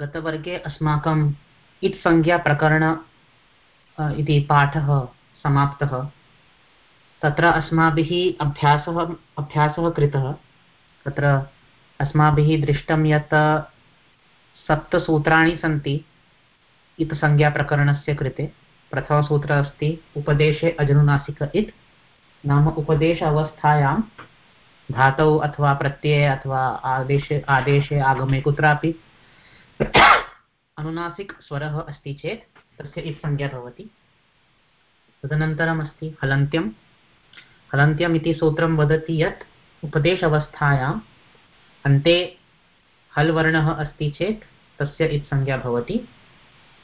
गतवर्गे अस्माकम् इत्संज्ञाप्रकरण इति पाठः समाप्तः। तत्र अस्माभिः अभ्यासः अभ्यासः कृतः। तत्र अस्माभिः दृष्टं यत् सप्तसूत्राणि सन्ति इत्संज्ञाप्रकरणस्य कृते। प्रथमसूत्र अस्ति, उपदेशे अजनुनासिक इत्। नाम उपदेश अवस्थायां धातौ अथवा प्रत्यये अथवा आदेशे आदेशे आगमे कुत्रापि अनुनासिकस्वरः अस्ति चेत् तस्य इत्संज्ञा भवति। तदनन्तरम् अस्ति हलन्त्यं हलन्त्यम्। इति सूत्रं वदति यत् उपदेश अवस्थायाम् अन्ते हल् वर्णः अस्ति चेत् तस्य इत्संज्ञा भवति।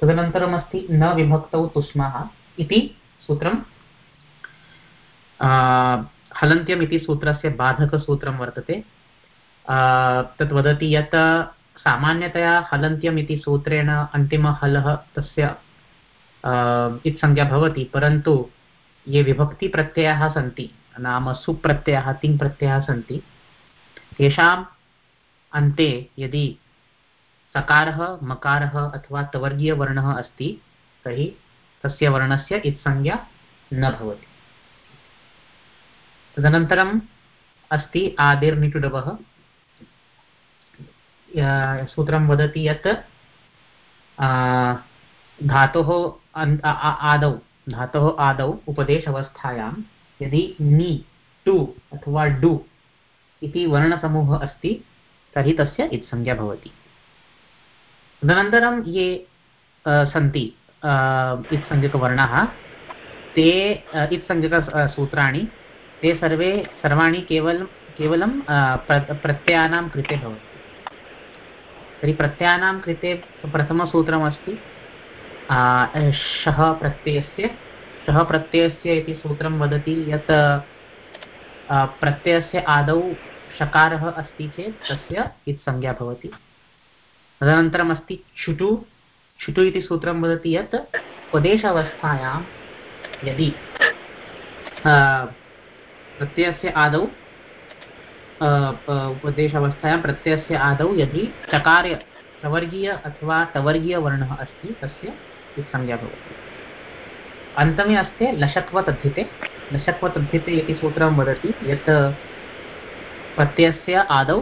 तदनन्तरमस्ति न विभक्तौ तुष्मः इति सूत्रं। हलन्त्यम् इति सूत्रस्य बाधकसूत्रं वर्तते। तत् वदति यत् सामान्यतया हलन्त्यम् इति सूत्रेण अन्तिमहलः तस्य इत्संज्ञा भवति, परन्तु ये विभक्तिप्रत्ययाः सन्ति, नाम सुप्रत्ययाः, तिङ्प्रत्ययाः सन्ति, तेषाम् अन्ते यदि सकारः, मकारः अथवा तवर्गीयवर्णः अस्ति, तर्हि तस्य वर्णस्य इत्संज्ञा न भवति। तदनन्तरम् अस्ति आदिर्निटुडवः। सूत्रं वदति यत् धातोः आदौ धातोः आदौ उपदेशावस्थायां यदि नि, टु अथवा डु इति वर्णसमूहः अस्ति, तर्हि तस्य इत्संज्ञा भवति। तदनन्तरं ये सन्ति इत्संज्ञकवर्णाः, ते इत्संज्ञकसूत्राणि ते सर्वे, सर्वाणि केवलं केवलं प्रत्ययानां कृते भवति। तर्हि प्रत्ययानां कृते प्रथमसूत्रमस्ति शः प्रत्ययस्य। शः प्रत्ययस्य इति सूत्रं वदति यत् प्रत्ययस्य आदौ षकारः अस्ति चेत् तस्य इत्संज्ञा भवति। तदनन्तरम् अस्ति छुटु। छुटु इति सूत्रं वदति यत् उपदेशावस्थायां यदि प्रत्ययस्य आदौ उपदेशावस्थायां प्रत्ययस्य आदौ यदि चकार सवर्गीय अथवा टवर्गीयवर्णः अस्ति, तस्य संज्ञा भवति। अन्तमे अस्ति लशक्वतद्धिते। लशक्वतद्धिते इति सूत्रं वदति यत् प्रत्ययस्य आदौ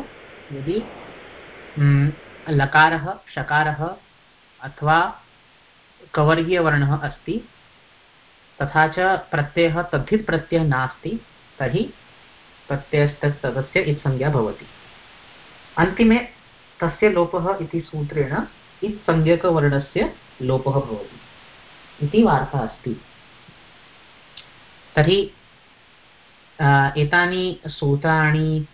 यदि लकारः, शकारः अथवा कवर्गीयवर्णः अस्ति, तथा च प्रत्ययः तद्धित् प्रत्ययः नास्ति, तर्हि प्रत्ययस्तस्य इत्संज्ञा भवति। अन्तिमे तस्य लोपः इति सूत्रेण इत्संज्ञकवर्णस्य लोपः भवति। इति वार्ता अस्ति। तर्हि एतानि सूत्राणि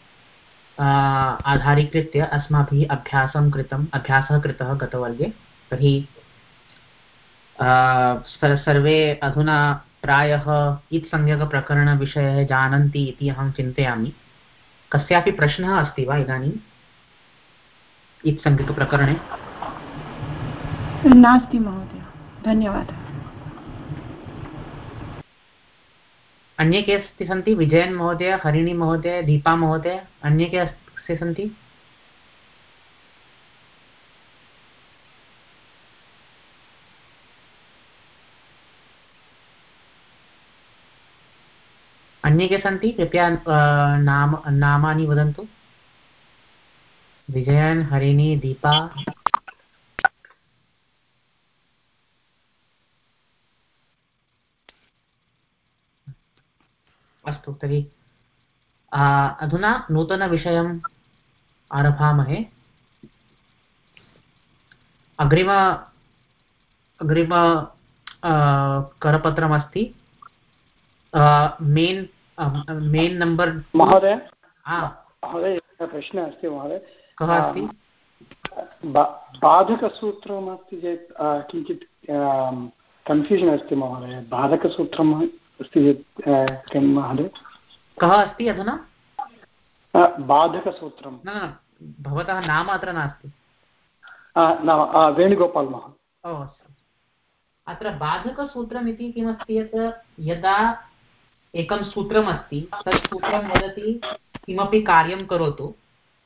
आधारीकृत्य अस्माभिः अभ्यासं कृतम्, अभ्यासः कृतः गतवर्गे। तर्हि सर्वे अधुना प्रायः इत्संज्ञकप्रकरणविषये जानन्ति इति अहं चिन्तयामि। कस्यापि प्रश्नः अस्ति वा इदानीम् इत्संज्ञकप्रकरणे? नास्ति महोदय। धन्यवादः। अन्ये के अस्ति सन्ति? विजयन् महोदय हरिणी महोदय दीपा महोदय अन्ये के अस्ति सन्ति? अन्ये के सन्ति, कृपया नाम, नामानि वदन्तु। विजयन्, हरिणी, दीपा। अस्तु, तर्हि अधुना नूतनविषयम् आरभामहे। अग्रिम अग्रिम करपत्रमस्ति। मेन् मेन् नम्बर् महोदय? महोदय प्रश्नः अस्ति महोदय। कः अस्ति? बाधकसूत्रमस्ति चेत् किञ्चित् कन्फ्यूषन् अस्ति महोदय। बाधकसूत्रम् अस्ति चेत् किं महोदय? कः अस्ति अधुना? बाधकसूत्रं न भवतः नाम अत्र नास्ति। वेणुगोपाल् महोदय। अत्र बाधकसूत्रम् इति किमस्ति यत् यदा एकं सूत्रमस्ति तत् सूत्रं वदति किमपि कार्यं करोतु।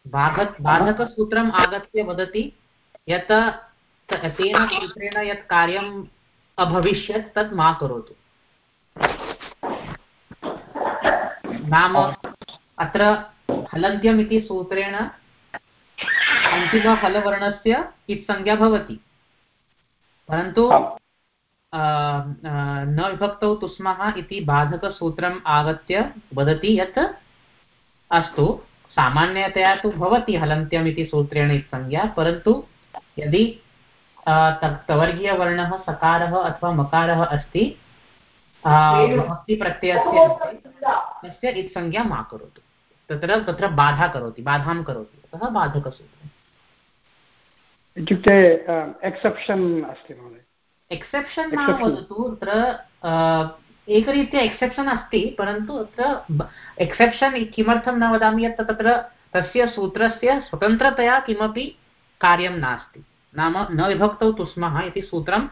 बाध बाधकसूत्रम् आगत्य वदति यत् तेन सूत्रेण यत् कार्यम् अभविष्यत्, तत् मा करोतु। नाम अत्र हलन्त्यम् इति सूत्रेण अन्तिमफलवर्णस्य इत्संज्ञा भवति। परन्तु न विभक्तौ तुस्मः इति बाधकसूत्रम् आगत्य वदति यत् अस्तु सामान्यतया तु भवति हलन्त्यम् इति सूत्रेण संज्ञा परन्तु यदि तवर्गीयवर्णः सकारः अथवा मकारः अस्ति भक्तिप्रत्ययस्य तस्य इत्संज्ञा मा करोतु। तत्र तत्र बाधा करोति बाधां करोति अतः बाधकसूत्रम्। इत्युक्ते एक्सेप्शन् अस्ति महोदय। एक्सेप्शन् न वदतु तत्र एकरीत्या एक्सेप्शन् अस्ति परन्तु अत्र एक्सेप्शन् किमर्थं न वदामि यत् तत्र तस्य सूत्रस्य स्वतन्त्रतया किमपि कार्यं नास्ति। नाम न विभक्तौ तुस्मः इति सूत्रं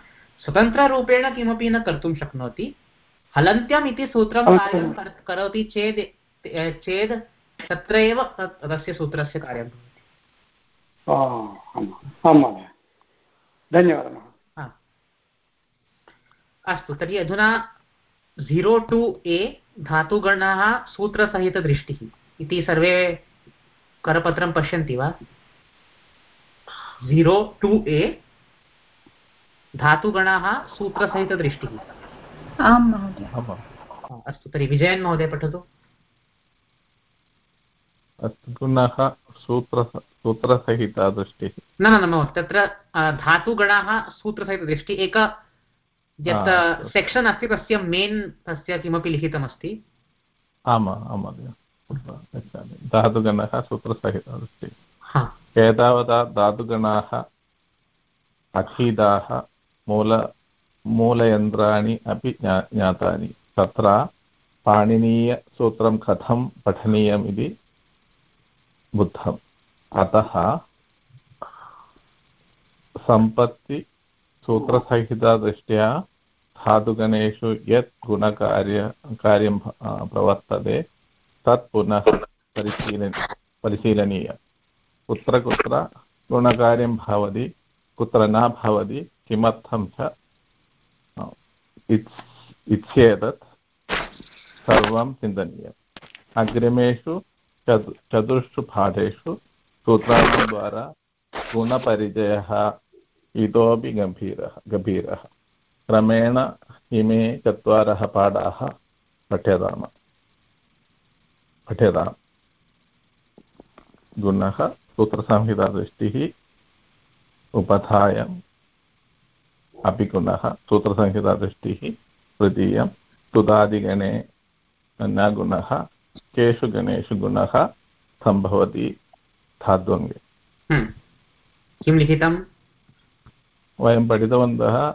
स्वतन्त्ररूपेण किमपि न कर्तुं शक्नोति। हलन्त्यम् इति सूत्रं कार्यं करोति चेत् चेत् तत्र एव तस्य सूत्रस्य कार्यं भवति धन्यवादः अस्तु तर्हि अधुना झिरो टु ए धातुगणः सूत्रसहितदृष्टिः इति सर्वे करपत्रं पश्यन्ति वा? झिरो टु ए धातुगणः सूत्रसहितदृष्टिः। आं महोदय। अस्तु तर्हि विजयन् महोदय पठतु। अस्तु पुनः सूत्र सूत्रसहिता दृष्टिः न न न तत्र धातुगणाः सूत्रसहितदृष्टिः एक यत् सेक्षन् अस्ति तस्य मेन् तस्य किमपि लिखितमस्ति। आम् आं महोदय गच्छामि धातुगणः सूत्रसहिता दृष्टिः एतावता धातुगणाः अधीताः मूल मूलयन्त्राणि अपि ज्ञातानि। तत्र पाणिनीयसूत्रं कथं पठनीयम् इति बुद्धम्। अतः सम्पत्तिसूत्रसहितदृष्ट्या धातुगणेषु यत् गुणकार्य, कार्यं प्रवर्तते, तत् पुनः परिशील, परिशीलनीयं। कुत्र कुत्र गुणकार्यं भवति, कुत्र न भवति, किमर्थं च इत्येतत् सर्वं चिन्तनीयम्। अग्रिमेषु, चतु चतुर्षु पाठेषु सूत्राणां द्वारा गुणपरिचयः इतोपि गम्भीरः गभीरः क्रमेण इमे चत्वारः पाठाः पठ्यताम। पठ्यताम्। गुणः सूत्रसंहितादृष्टिः, उपधायम् अपि गुणः सूत्रसंहितादृष्टिः, तृतीयं तुदादिगणे न गुणः, केषु गणेषु गुणः सम्भवति धाद्वङ्गे। किं लिखितं वयं पठितवन्तः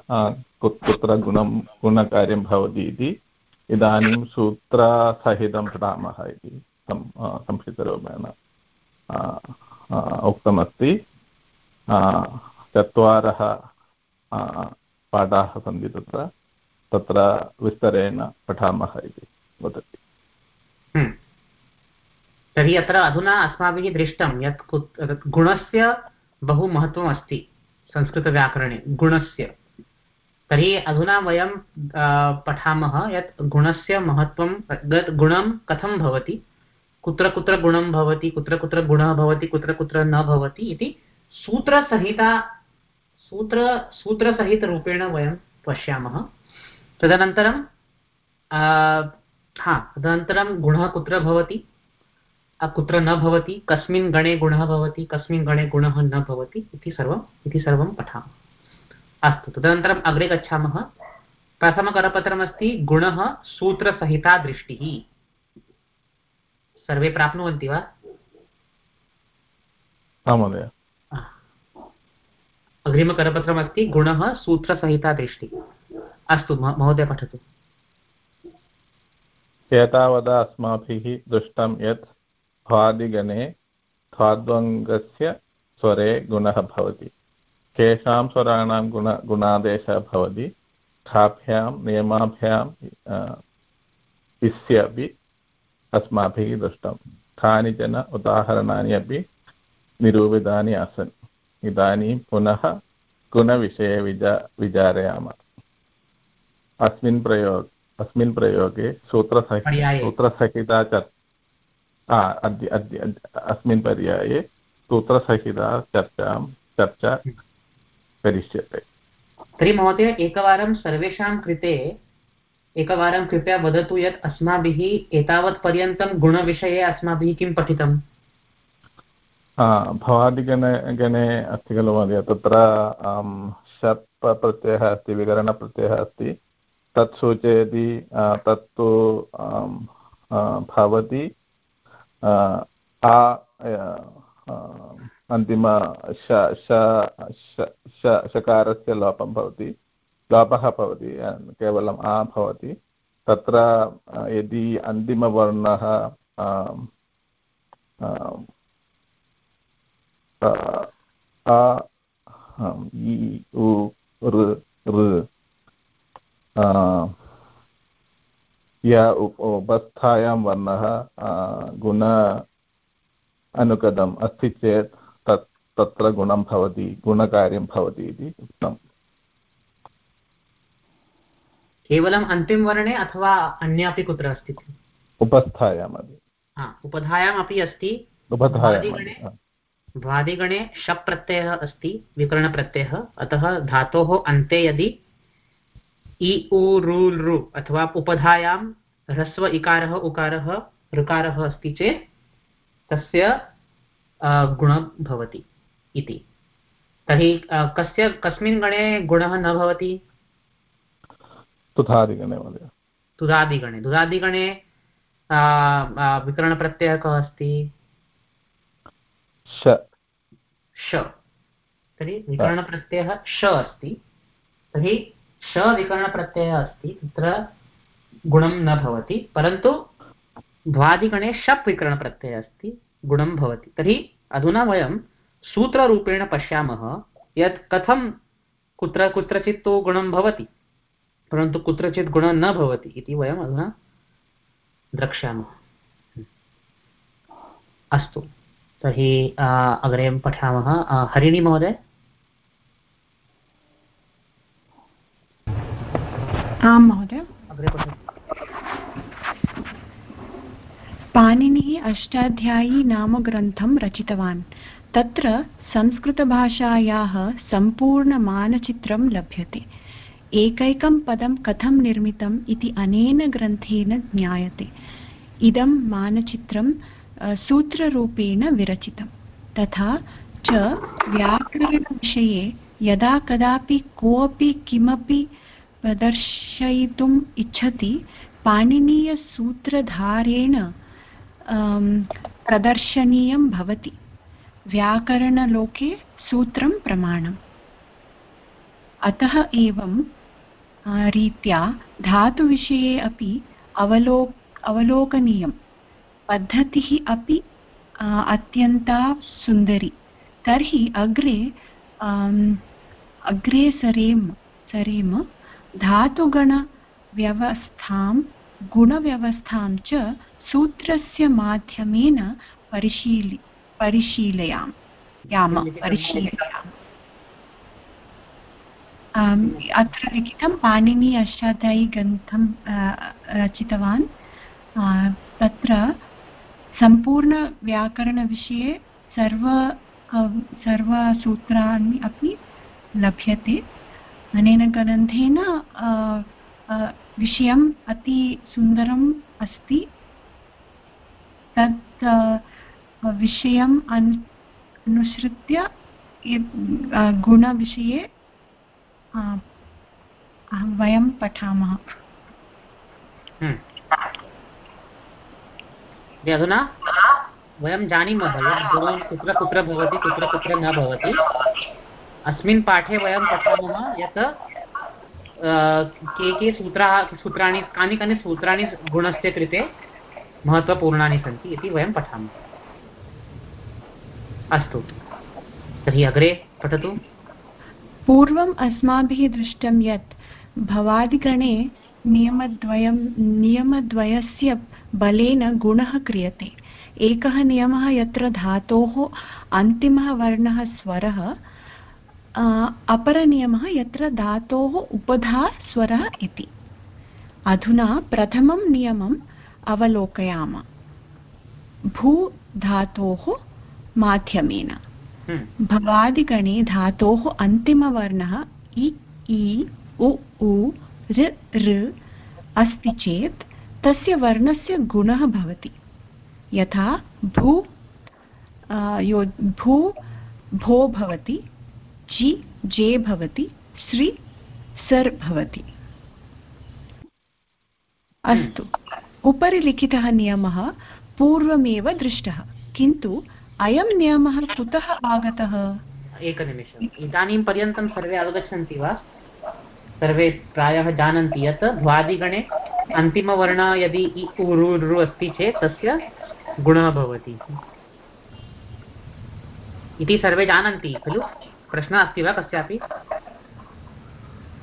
कुत्र गुणं, गुणकार्यं भवति इति, इदानीं सूत्रसहितं पठामः इति संक्षिप्तरूपेण उक्तमस्ति। चत्वारः पाठाः सन्ति तत्र तत्र विस्तरेण पठामः इति वदति। हम्म। तर्हि अत्र अधुना अस्माभिः दृष्टं यत् गुणस्य बहु महत्त्वम् अस्ति संस्कृतव्याकरणे, गुणस्य। तर्हि अधुना वयं पठामः यत् गुणस्य महत्त्वं गुणं कथं भवति, कुत्र कुत्र गुणं भवति, कुत्र कुत्र गुणः भवति, कुत्र कुत्र न भवति इति सूत्रसहिता, सूत्र, सूत्रसहितरूपेण वयं पश्यामः। तदनन्तरं हा, तदनन्तरं गुणः कुत्र भवति कुत्र न भवति कस्मिन् गणे गुणः भवति कस्मिन् गणे गुणः न भवति इति सर्वम् इति सर्वं पठामः। अस्तु तदनन्तरम् अग्रे गच्छामः। प्रथमकरपत्रमस्ति गुणः सूत्रसहिता दृष्टिः। सर्वे प्राप्नुवन्ति वा? महोदय। अग्रिमकरपत्रमस्ति गुणः सूत्रसहिता दृष्टिः। अस्तु महोदय पठतु। एतावता अस्माभिः दृष्टं यत् ध्वादिगणे ध्वाद्वङ्गस्य स्वरे गुणः भवति। केषां स्वराणां गुण गुणादेशः भवति। खाभ्यां नियमाभ्याम् इस्य अपि अस्माभिः दृष्टं। कानिचन उदाहरणानि अपि निरूपितानि आसन्। इदानीं पुनः गुणविषये विजा विचारयामः। अस्मिन् प्रयोग अस्मिन् प्रयोगे सूत्रसहि सूत्रसहिता चर्चा अद्य अद्य अस्मिन् पर्याये सूत्रसहिता चर्चां चर्चा करिष्यते तर्हि महोदय एकवारं सर्वेषां कृते एकवारं कृपया वदतु यत् अस्माभिः एतावत्पर्यन्तं गुणविषये अस्माभिः किं पठितम् भवादिगणे गणे अस्ति खलु महोदय तत्र शप् प्रत्ययः अस्ति विकरणप्रत्ययः अस्ति तत् सूचयति तत्तु भवति आ अन्तिम शकारस्य लोपं भवति। लोपः भवति केवलम् आ भवति। तत्र यदि अन्तिमवर्णः इ, उ या उपस्थायां वर्णः गुण अनुगतम् अस्ति चेत् तत् तत्र गुणं भवति गुणकार्यं भवति इति उक्तम्। केवलम् अन्तिमवर्णे अथवा अन्य अपि कुत्र अस्ति? उपस्थायाम् उपधायाम् अपि अस्ति। भ्वादिगणे शप् प्रत्ययः अस्ति विकरणप्रत्ययः। अतः धातोः अन्ते यदि इ उ रु रु अथवा उपधायां ह्रस्व इकारः उकारः ऋकारः अस्ति चेत् तस्य गुणः भवति इति। तर्हि कस्य कस्मिन् गणे गुणः न भवति? तुधादिगणे महोदय। तुदादिगणे। तुदादिगणे विकरणप्रत्ययः कः अस्ति? श। तर्हि विकरणप्रत्ययः श अस्ति। तर्हि श अस्ति, तत्र गुणं न भवति, परन्तु ध्वादिगणे शप् विकरणप्रत्ययः अस्ति, गुणं भवति। तर्हि अधुना वयं सूत्ररूपेण पश्यामः यत् कथं कुत्र कुत्रचित् तु गुणं भवति, परन्तु कुत्रचित् गुणः न भवति इति वयम् अधुना द्रक्ष्यामः। अस्तु अग्रे पठामः हरिणी महोदय। आं महोदय। पाणिनिः अष्टाध्यायी नाम ग्रन्थं रचितवान्। तत्र संस्कृतभाषायाः सम्पूर्णमानचित्रं लभ्यते। एकैकं पदं कथं निर्मितम् इति अनेन ग्रन्थेन ज्ञायते। इदं मानचित्रं सूत्ररूपेण विरचितं तथा च व्याकरणविषये यदा कदापि कोऽपि किमपि प्रदर्शयितुम् इच्छति, पाणिनीयसूत्रधारेण प्रदर्शनीयं भवति। व्याकरणलोके सूत्रं प्रमाणम्। अतः एवं रीत्या धातुविषये अपि अवलो अवलोकनीयं पद्धतिः अपि अत्यन्ता सुन्दरी। तर्हि अग्रे अग्रे सरेम सरेम धातुगणव्यवस्थां गुणव्यवस्थां च सूत्रस्य माध्यमेन परिशीलि, परिशीलयाम। याम, परिशीलयाम। अत्र लिखितं पाणिनि अष्टाध्यायी ग्रन्थं रचितवान्। तत्र सम्पूर्णव्याकरणविषये सर्व सर्वसूत्राणि अपि लभ्यते। अनेन ग्रन्थेन विषयम् अति सुन्दरम् अस्ति। तत् विषयम् अनुसृत्य गुणविषये वयं पठामः। हम्म। अधुना? वयं जानीमः यत् गुणं कुत्र कुत्र भवति कुत्र कुत्र न भवति। अस्मिन् पाठे वयं पठामः यत् के के सूत्राः, सूत्राणि, कानि कानि सूत्राणि गुणस्य कृते महत्त्वपूर्णानि सन्ति इति वयं पठामः। अस्तु। तर्हि अग्रे पठतु। पूर्वम् अस्माभिः दृष्टं यत्, भवादिगणे नियमद्वयं, नियमद्वयस्य बलेन गुणः क्रियते। एकः नियमः यत्र धातोः अन्तिमः वर्णः स्वरः अपरनियमः यत्र धातोः उपधा स्वरः इति। अधुना प्रथमं नियमम् अवलोकयाम। भू धातोः माध्यमेन। हम्म। भवादिगणे धातोः अन्तिमवर्णः इ इ उ उ ऋ ऋ अस्ति चेत् तस्य वर्णस्य गुणः भवति। यथा भू यो भू भो भवति जि, जे भवति, श्री, सर् भवति। अस्तु। उपरि लिखितः नियमः पूर्वमेव दृष्टः। किन्तु, अयं नियमः कुतः आगतः? एकनिमिषम्। इदानीं पर्यन्तं सर्वे अवगच्छन्ति वा? सर्वे प्रायः जानन्ति यत् भ्वादिगणे अन्तिमवर्ण यदि इ उ रु अस्ति चेत् तस्य गुणः भवति। इति सर्वे जानन्ति, खलु? प्रश्नः अस्ति वा कस्यापि?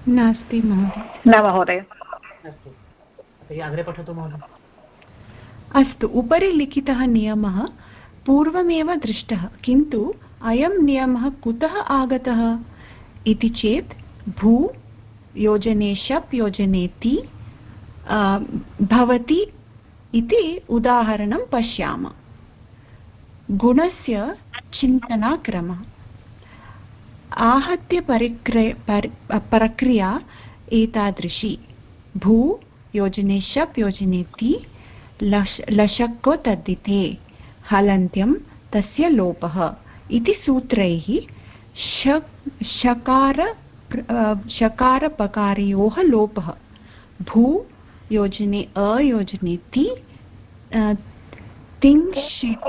नास्ति महोदय। न महोदय। अस्तु। तर्हि अग्रे पठतु महोदय। अस्तु उपरि लिखितः नियमः पूर्वमेव दृष्टः किन्तु अयं नियमः कुतः आगतः? इति चेत् भू योजने शप् योजने ति भवति इति उदाहरणं पश्याम। गुणस्य चिन्तनाक्रमः। आहत्य परिक्र प्रक्रिया एतादृशी। भू, योजने शप्, योजने ति, लश लशक्को तद्दिते हलन्त्यं तस्य लोपः। इति सूत्रैः शकार शकारपकारयोः लोपः। भू, योजने अयोजने ति तिंशित्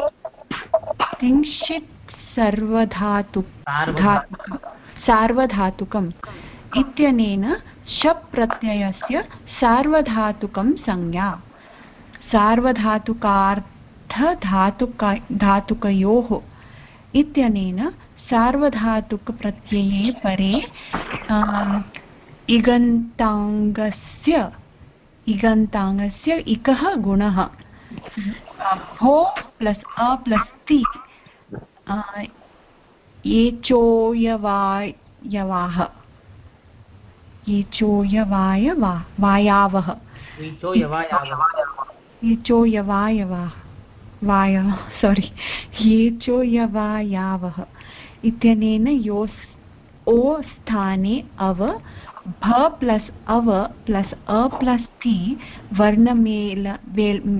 तिंशित् सर्वधातु सार्वधातुकम्। इत्यनेन शप् प्रत्ययस्य सार्वधातुकं संज्ञा। सार्वधातुकार्धधातुक धातुकयोः इत्यनेन सार्वधातुकप्रत्यये परे इगन्ताङ्गस्य इगन्ताङ्गस्य इकः गुणः। भो प्लस् अ प्लस् ति येचोयवायवाः येचोयवाय वा वायावः येचोयवायवाः वाय सोरि येचोयवायावः इत्यनेन योस् ओ स्थाने अव भ प्लस् अव प्लस् अ प्लस् ति वर्णमेल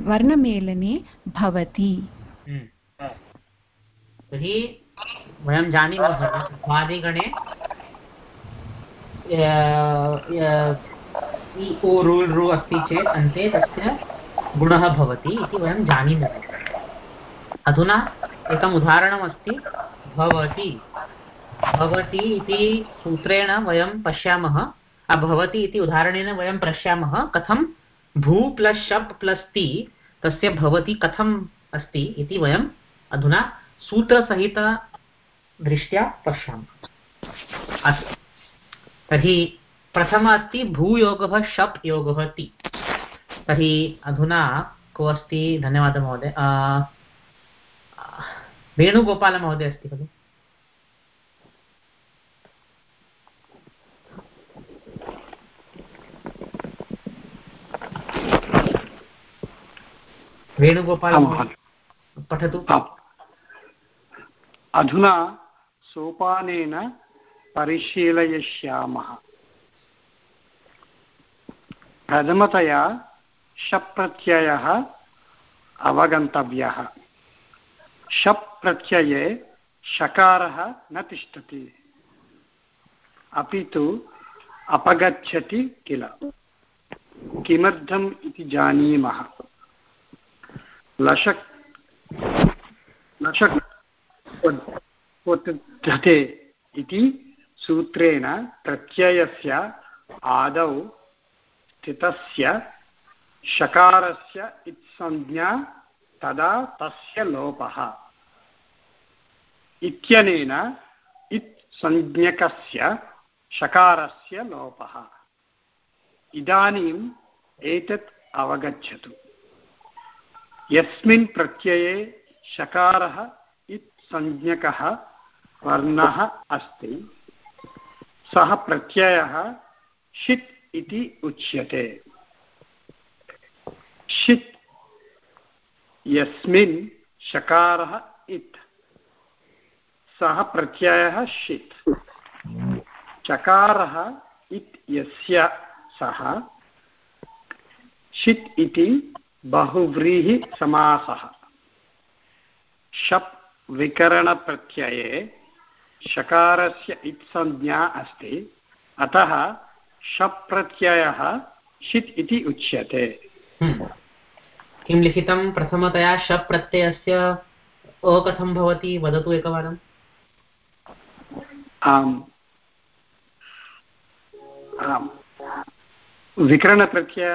वर्णमेलने भवति हम्म। तर्हि वयं जानीमः स्वादिगणे उ रुल् रु अस्ति चेत् अन्ते तस्य गुणः भवति इति वयं जानीमः। अधुना एकम् उदाहरणमस्ति, भवति। भवति इति सूत्रेण वयं पश्यामः भवति इति उदाहरणेन वयं पश्यामः, कथं भू प्लस् शप् प्लस् ति तस्य भवति कथम् अस्ति इति वयम् अधुना सूत्रसहितदृष्ट्या पश्यामः। अस्तु। तर्हि प्रथमः अस्ति भूयोगः शप् योगः ति। तर्हि अधुना को अस्ति धन्यवादः महोदय। वेणुगोपालमहोदय अस्ति खलु? वेणुगोपाल पठतु। अधुना सोपानेन परिशीलयिष्यामः। प्रथमतया शप् प्रत्ययः अवगन्तव्यः। शप् प्रत्यये शकारः न तिष्ठति। अपि तु अपगच्छति किल। किमर्थम् इति जानीमः। लशक् लशक् उत्पद्यते इति सूत्रेण प्रत्ययस्य आदौ स्थितस्य शकारस्य इत्संज्ञा तदा तस्य लोपः। इत्यनेन इत् संज्ञकस्य शकारस्य लोपः। इदानीम् एतत् अवगच्छतु। यस्मिन् प्रत्यये शकारः संज्ञकः वर्णः अस्ति। सः प्रत्ययः षित् इति उच्यते। षित् यस्मिन् शकारः इत्। सः प्रत्ययः षित्। चकारः इत् यस्य सः। षित् इति बहुव्रीहिसमासः। शप् विकरणप्रत्यये शकारस्य इत्संज्ञा अस्ति। अतः शप् प्रत्ययः षित् इति उच्यते। हम्म। किं लिखितं? प्रथमतया शप् प्रत्ययस्य अ कथं भवति वदतु एकवारम् आम्। आम्। विकरणप्रत्यय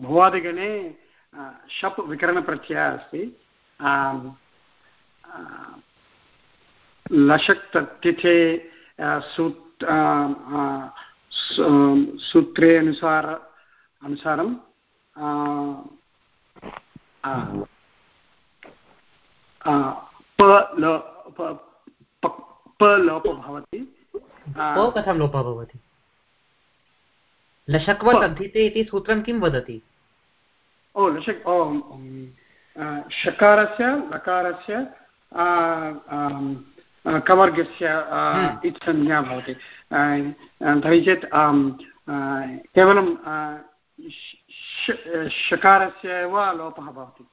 भुवादिगणे शप् विकरणप्रत्ययः अस्ति। लषक् तत्तिथे सूत् सूत्रे अनुसार अनुसारं प लोपः भवति। कथं लोपः भवति? इति सूत्रं किं वदति? ओ लशक् ओ शकारस्य लकारस्य कवर्गस्य हम्म। इत्संज्ञा भवति। तर्हि चेत् केवलं शकारस्य एव लोपः भवति।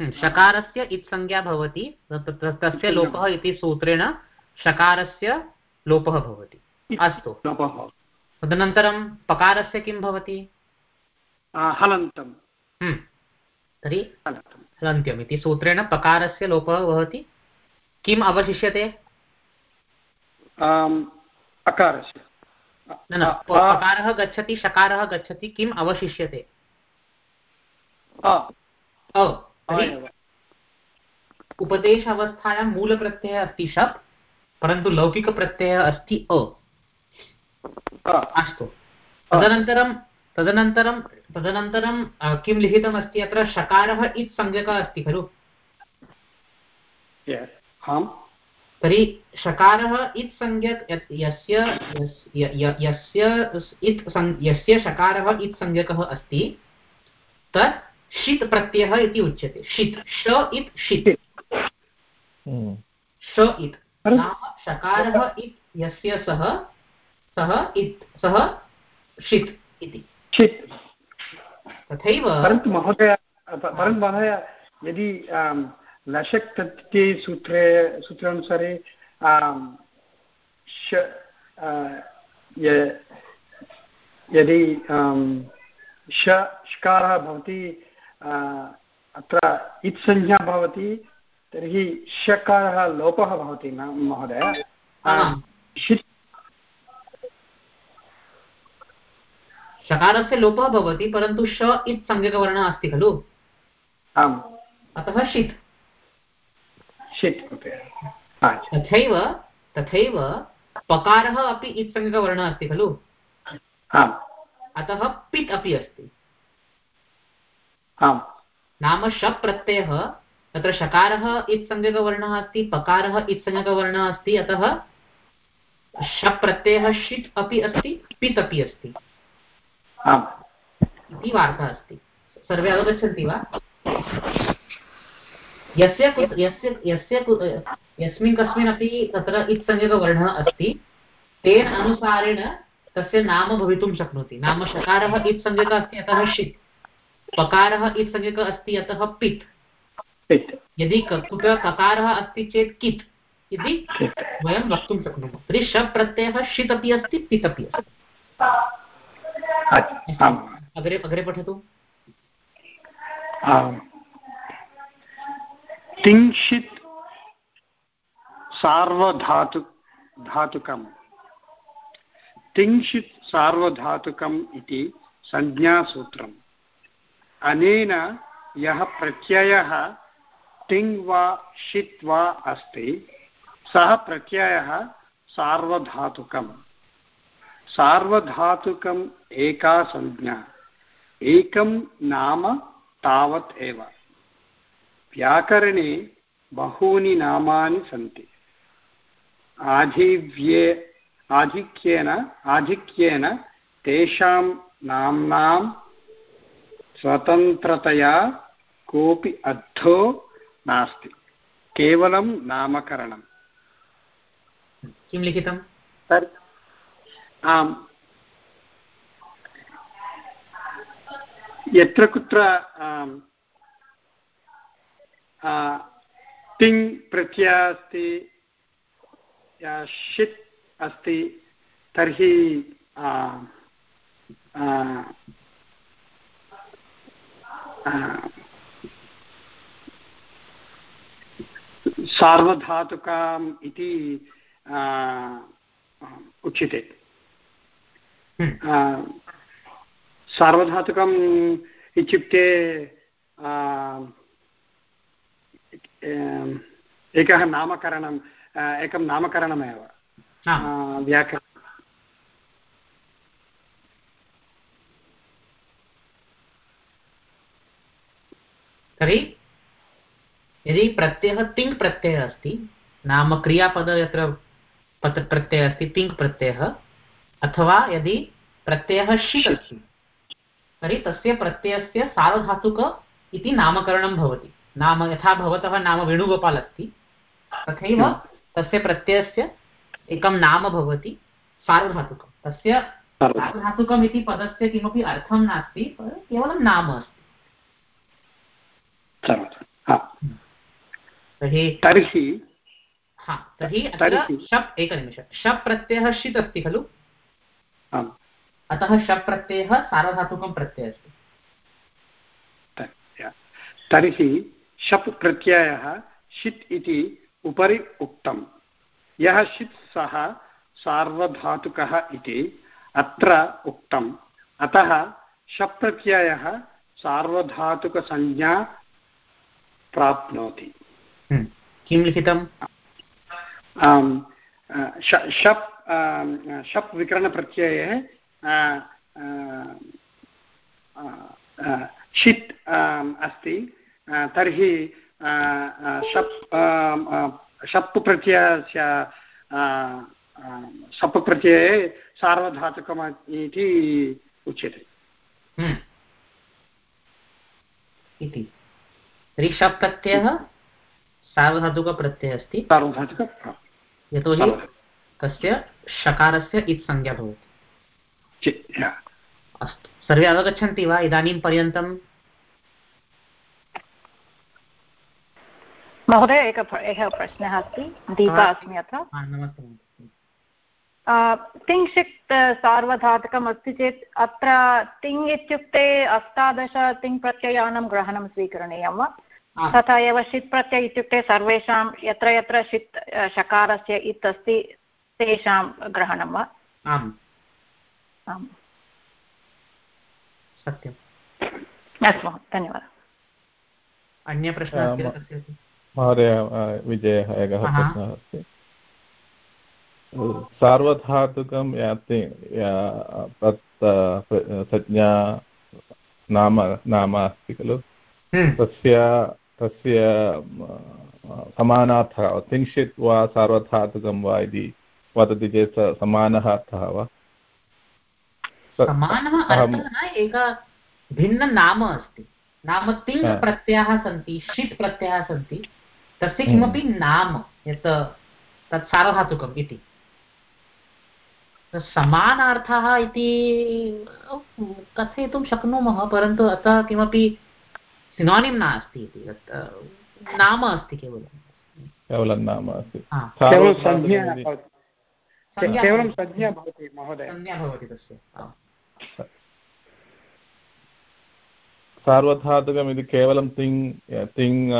हम्म, शकारस्य इत्संज्ञा भवति तस्य लोपः इति सूत्रेण शकारस्य लोपः भवति। अस्तु। तदनन्तरं पकारस्य किं भवति? हलन्तं हम्म, तर्हि हलन्त्यम् इति सूत्रेण पकारस्य लोपः भवति किम् अवशिष्यते? अकारस्य। न न पकारः गच्छति शकारः गच्छति किम् अवशिष्यते? उपदेश अवस्थायां मूलप्रत्ययः अस्ति शप् परन्तु लौकिकप्रत्ययः अस्ति अ। अस्तु। तदनन्तरं तदनन्तरं तदनन्तरं किं लिखितमस्ति अत्र? शकारः इत् संज्ञकः अस्ति खलु? तर्हि शकारः इत् संज्ञक यस्य यस्य इत् यस्य शकारः इत् संज्ञकः अस्ति तत् षित् प्रत्ययः इति उच्यते। षित् श इत् षित्। हम्म। श इत्। नाम शकारः इत् यस्य सः सः इत् सः षित् इति। तथैव परन्तु महोदय परन्तु महोदय यदि लशक् तत्ते सूत्रे सूत्रानुसारे यदि शकारः भवति अत्र इत्संज्ञा भवति तर्हि शकारः लोपः भवति न महोदय। शकारस्य लोपः भवति परन्तु श इत् संज्ञकवर्णः अस्ति खलु? आम्। अतः षित्। षित् तथैव तथैव पकारः अपि इत्संज्ञकवर्णः अस्ति खलु? अतः पित् अपि अस्ति। नाम शप् प्रत्ययः तत्र शकारः इत्संज्ञकवर्णः अस्ति पकारः इत्संज्ञकवर्णः अस्ति अतः शप् प्रत्ययः षित् अपि अस्ति पित् अपि अस्ति। इति वार्ता अस्ति। सर्वे अवगच्छन्ति वा? यस्य यस्य यस्य यस्मिन् कस्मिन् अपि तत्र इत्संज्ञकवर्णः अस्ति। तेन अनुसारेण तस्य नाम भवितुं शक्नोति। नाम शकारः इत्संज्ञकः अस्ति अतः षित्। पकारः इत्संज्ञकः अस्ति अतः पित्। यदि कुत्र ककारः अस्ति चेत् कित्। इति वयं वक्तुं शक्नुमः। तर्हि शप् प्रत्ययः षित् अपि अस्ति पित् अपि अस्ति। अग्रे अग्रे पठतु। तिंशित् सार्वधातु धातुकम्। तिंशित् सार्वधातुकम् इति संज्ञासूत्रम्। अनेन यः प्रत्ययः तिङ् वा षित् वा अस्ति सः प्रत्ययः सार्वधातुकम्। सार्वधातुकम् एका संज्ञा एकं नाम तावत् एव व्याकरणे बहूनि नामानि सन्ति आधिव्ये आधिक्येन आधिक्येन तेषां नाम्नां स्वतन्त्रतया कोऽपि अर्थो नास्ति केवलं नामकरणं किं लिखितं? आम् यत्र कुत्र तिङ् प्रत्ययः अस्ति षित् अस्ति तर्हि सार्वधातुकाम् इति उच्यते। सार्वधातुकम् इत्युक्ते एकः नामकरणम् एकं नामकरणमेव व्याकरणं तर्हि यदि प्रत्ययः तिङ् प्रत्ययः अस्ति नाम क्रियापद यत्र प्रत्ययः अस्ति तिङ् प्रत्ययः अथवा यदि प्रत्ययः षित् अस्ति तर्हि तस्य प्रत्ययस्य सार्वधातुक इति नामकरणं भवति। नाम यथा भवतः नाम वेणुगोपाल् अस्ति तथैव तस्य प्रत्ययस्य एकं नाम भवति सार्वधातुकं। तस्य सार्वधातुकम्। इति पदस्य किमपि अर्थं नास्ति केवलं नाम अस्ति। तर्हि तर्हि हा तर्हि एकनिमिष। शप् प्रत्ययः षित् अस्ति खलु? अतः शप् प्रत्ययः सार्वधातुकं प्रत्ययः अस्ति। तर्हि शप् प्रत्ययः षित् इति उपरि उक्तं यः षित् सः सार्वधातुकः इति अत्र उक्तम्। अतः शप् प्रत्ययः सार्वधातुकसंज्ञा प्राप्नोति। किं लिखितं शप् शप् विकरणप्रत्यये षित् अस्ति तर्हि शप् शप् प्रत्ययस्य शप् प्रत्यये सार्वधातुकम् इति उच्यते। इति तर्हि शप् प्रत्ययः सार्वधातुकप्रत्ययः अस्ति सार्वधातुक यतोहि तस्य शकारस्य इत् संज्ञा भवति। अस्तु। सर्वे अवगच्छन्ति वा इदानीं पर्यन्तं महोदय एक एकः प्रश्नः अस्ति। दीपा अस्मि अत्र तिङ्क्षित् सार्वधातुकम् अस्ति चेत् अत्र तिङ् इत्युक्ते अष्टादश तिङ् प्रत्ययानां ग्रहणं स्वीकरणीयं वा? तथा एव षित् प्रत्यय इत्युक्ते सर्वेषां यत्र यत्र षित् शकारस्य इत् अस्ति तेषां ग्रहणं वा? आम्। आम्। सत्यम्। अस्तु धन्यवादः। अन्यप्रश्नः महोदय विजयः एकः प्रश्नः अस्ति। सार्वधातुकं याति तत् संज्ञा नाम नाम अस्ति खलु? हम्म। तस्य तस्य समानार्थः तिंशित् वा सार्वधातुकं वा इति वदति चेत् समानः अर्थः वा? समानः अर्थः एकः भिन्ननाम अस्ति। नाम तिङ् प्रत्ययाः सन्ति षित् प्रत्ययाः सन्ति। तस्य किमपि हम्म। नाम यत् तत् सार्वधातुकम् इति। समानार्थः इति कथयितुं शक्नुमः परन्तु अतः किमपि सिनोनिम् नास्ति इति। नाम अस्ति केवलं। केवलं नाम अस्ति। केवलं संज्ञा भवति महोदय। संज्ञा भवति तस्य सार्वधातुकम् केवलं तिङ् तिङ्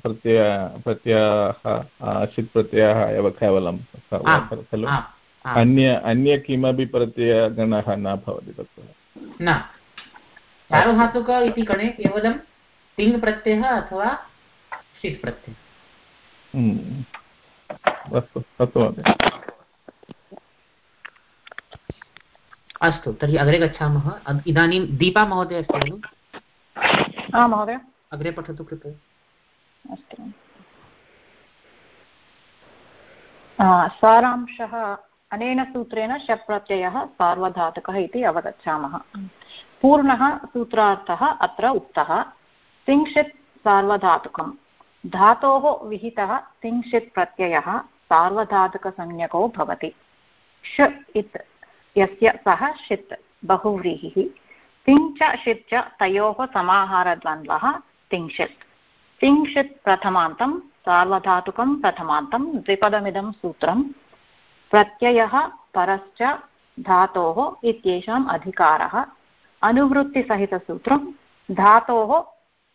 प्रत्यय प्रत्ययः षित् प्रत्ययः एव केवलं खलु अन्य अन्य किमपि प्रत्ययगणः न भवति तत्र। न। सार्वधातुक इति गणे केवलं तिङ् प्रत्ययः अथवा षित् प्रत्ययः। हम्म। अस्तु अस्तु महोदय। अस्तु तर्हि अग्रे गच्छामः। इदानीं दीपा महोदय अस्ति खलु? महोदय। अग्रे पठतु कृपया। अस्तु। सारांशः। अनेन सूत्रेण शप् प्रत्ययः सार्वधातुकः इति अवगच्छामः। पूर्णः सूत्रार्थः अत्र उक्तः। तिंशित् सार्वधातुकं। धातोः विहितः तिंशित् प्रत्ययः सार्वधातुकसंज्ञको भवति। ष इत् यस्य सः षित् बहुव्रीहिः तिङ् च षित् च तयोः समाहारद्वन्द्वः तिंशित् तिंशित् प्रथमान्तं, सार्वधातुकं प्रथमान्तं, द्विपदमिदं सूत्रं, प्रत्ययः परश्च धातोः इत्येषाम् अधिकारः। अनुवृत्तिसहितसूत्रं, धातोः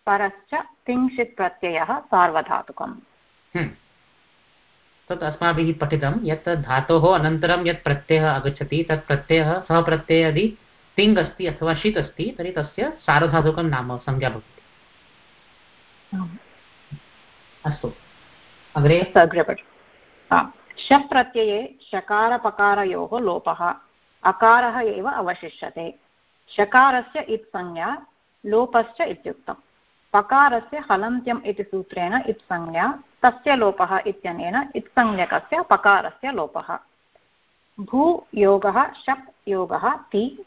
परश्च तिंशित् प्रत्ययः सार्वधातुकम्। हम्म। तत् अस्माभिः पठितं यत् धातोः अनन्तरं यत् प्रत्ययः आगच्छति तत् प्रत्ययः सः प्रत्ययः यदि तिङ् अस्ति अथवा षित् अस्ति तर्हि तस्य सार्वधातुकं नाम संज्ञा भवति। अस्तु। अग्रे? अग्रे शप् प्रत्यये शकारपकारयोः लोपः अकारः एव अवशिष्यते। शकारस्य इत्संज्ञा लोपश्च इत्युक्तम्। पकारस्य हलन्त्यम् इति सूत्रेण इत्संज्ञा तस्य लोपः इत्यनेन इत्संज्ञकस्य पकारस्य लोपः। भूयोगः शप् योगः, ति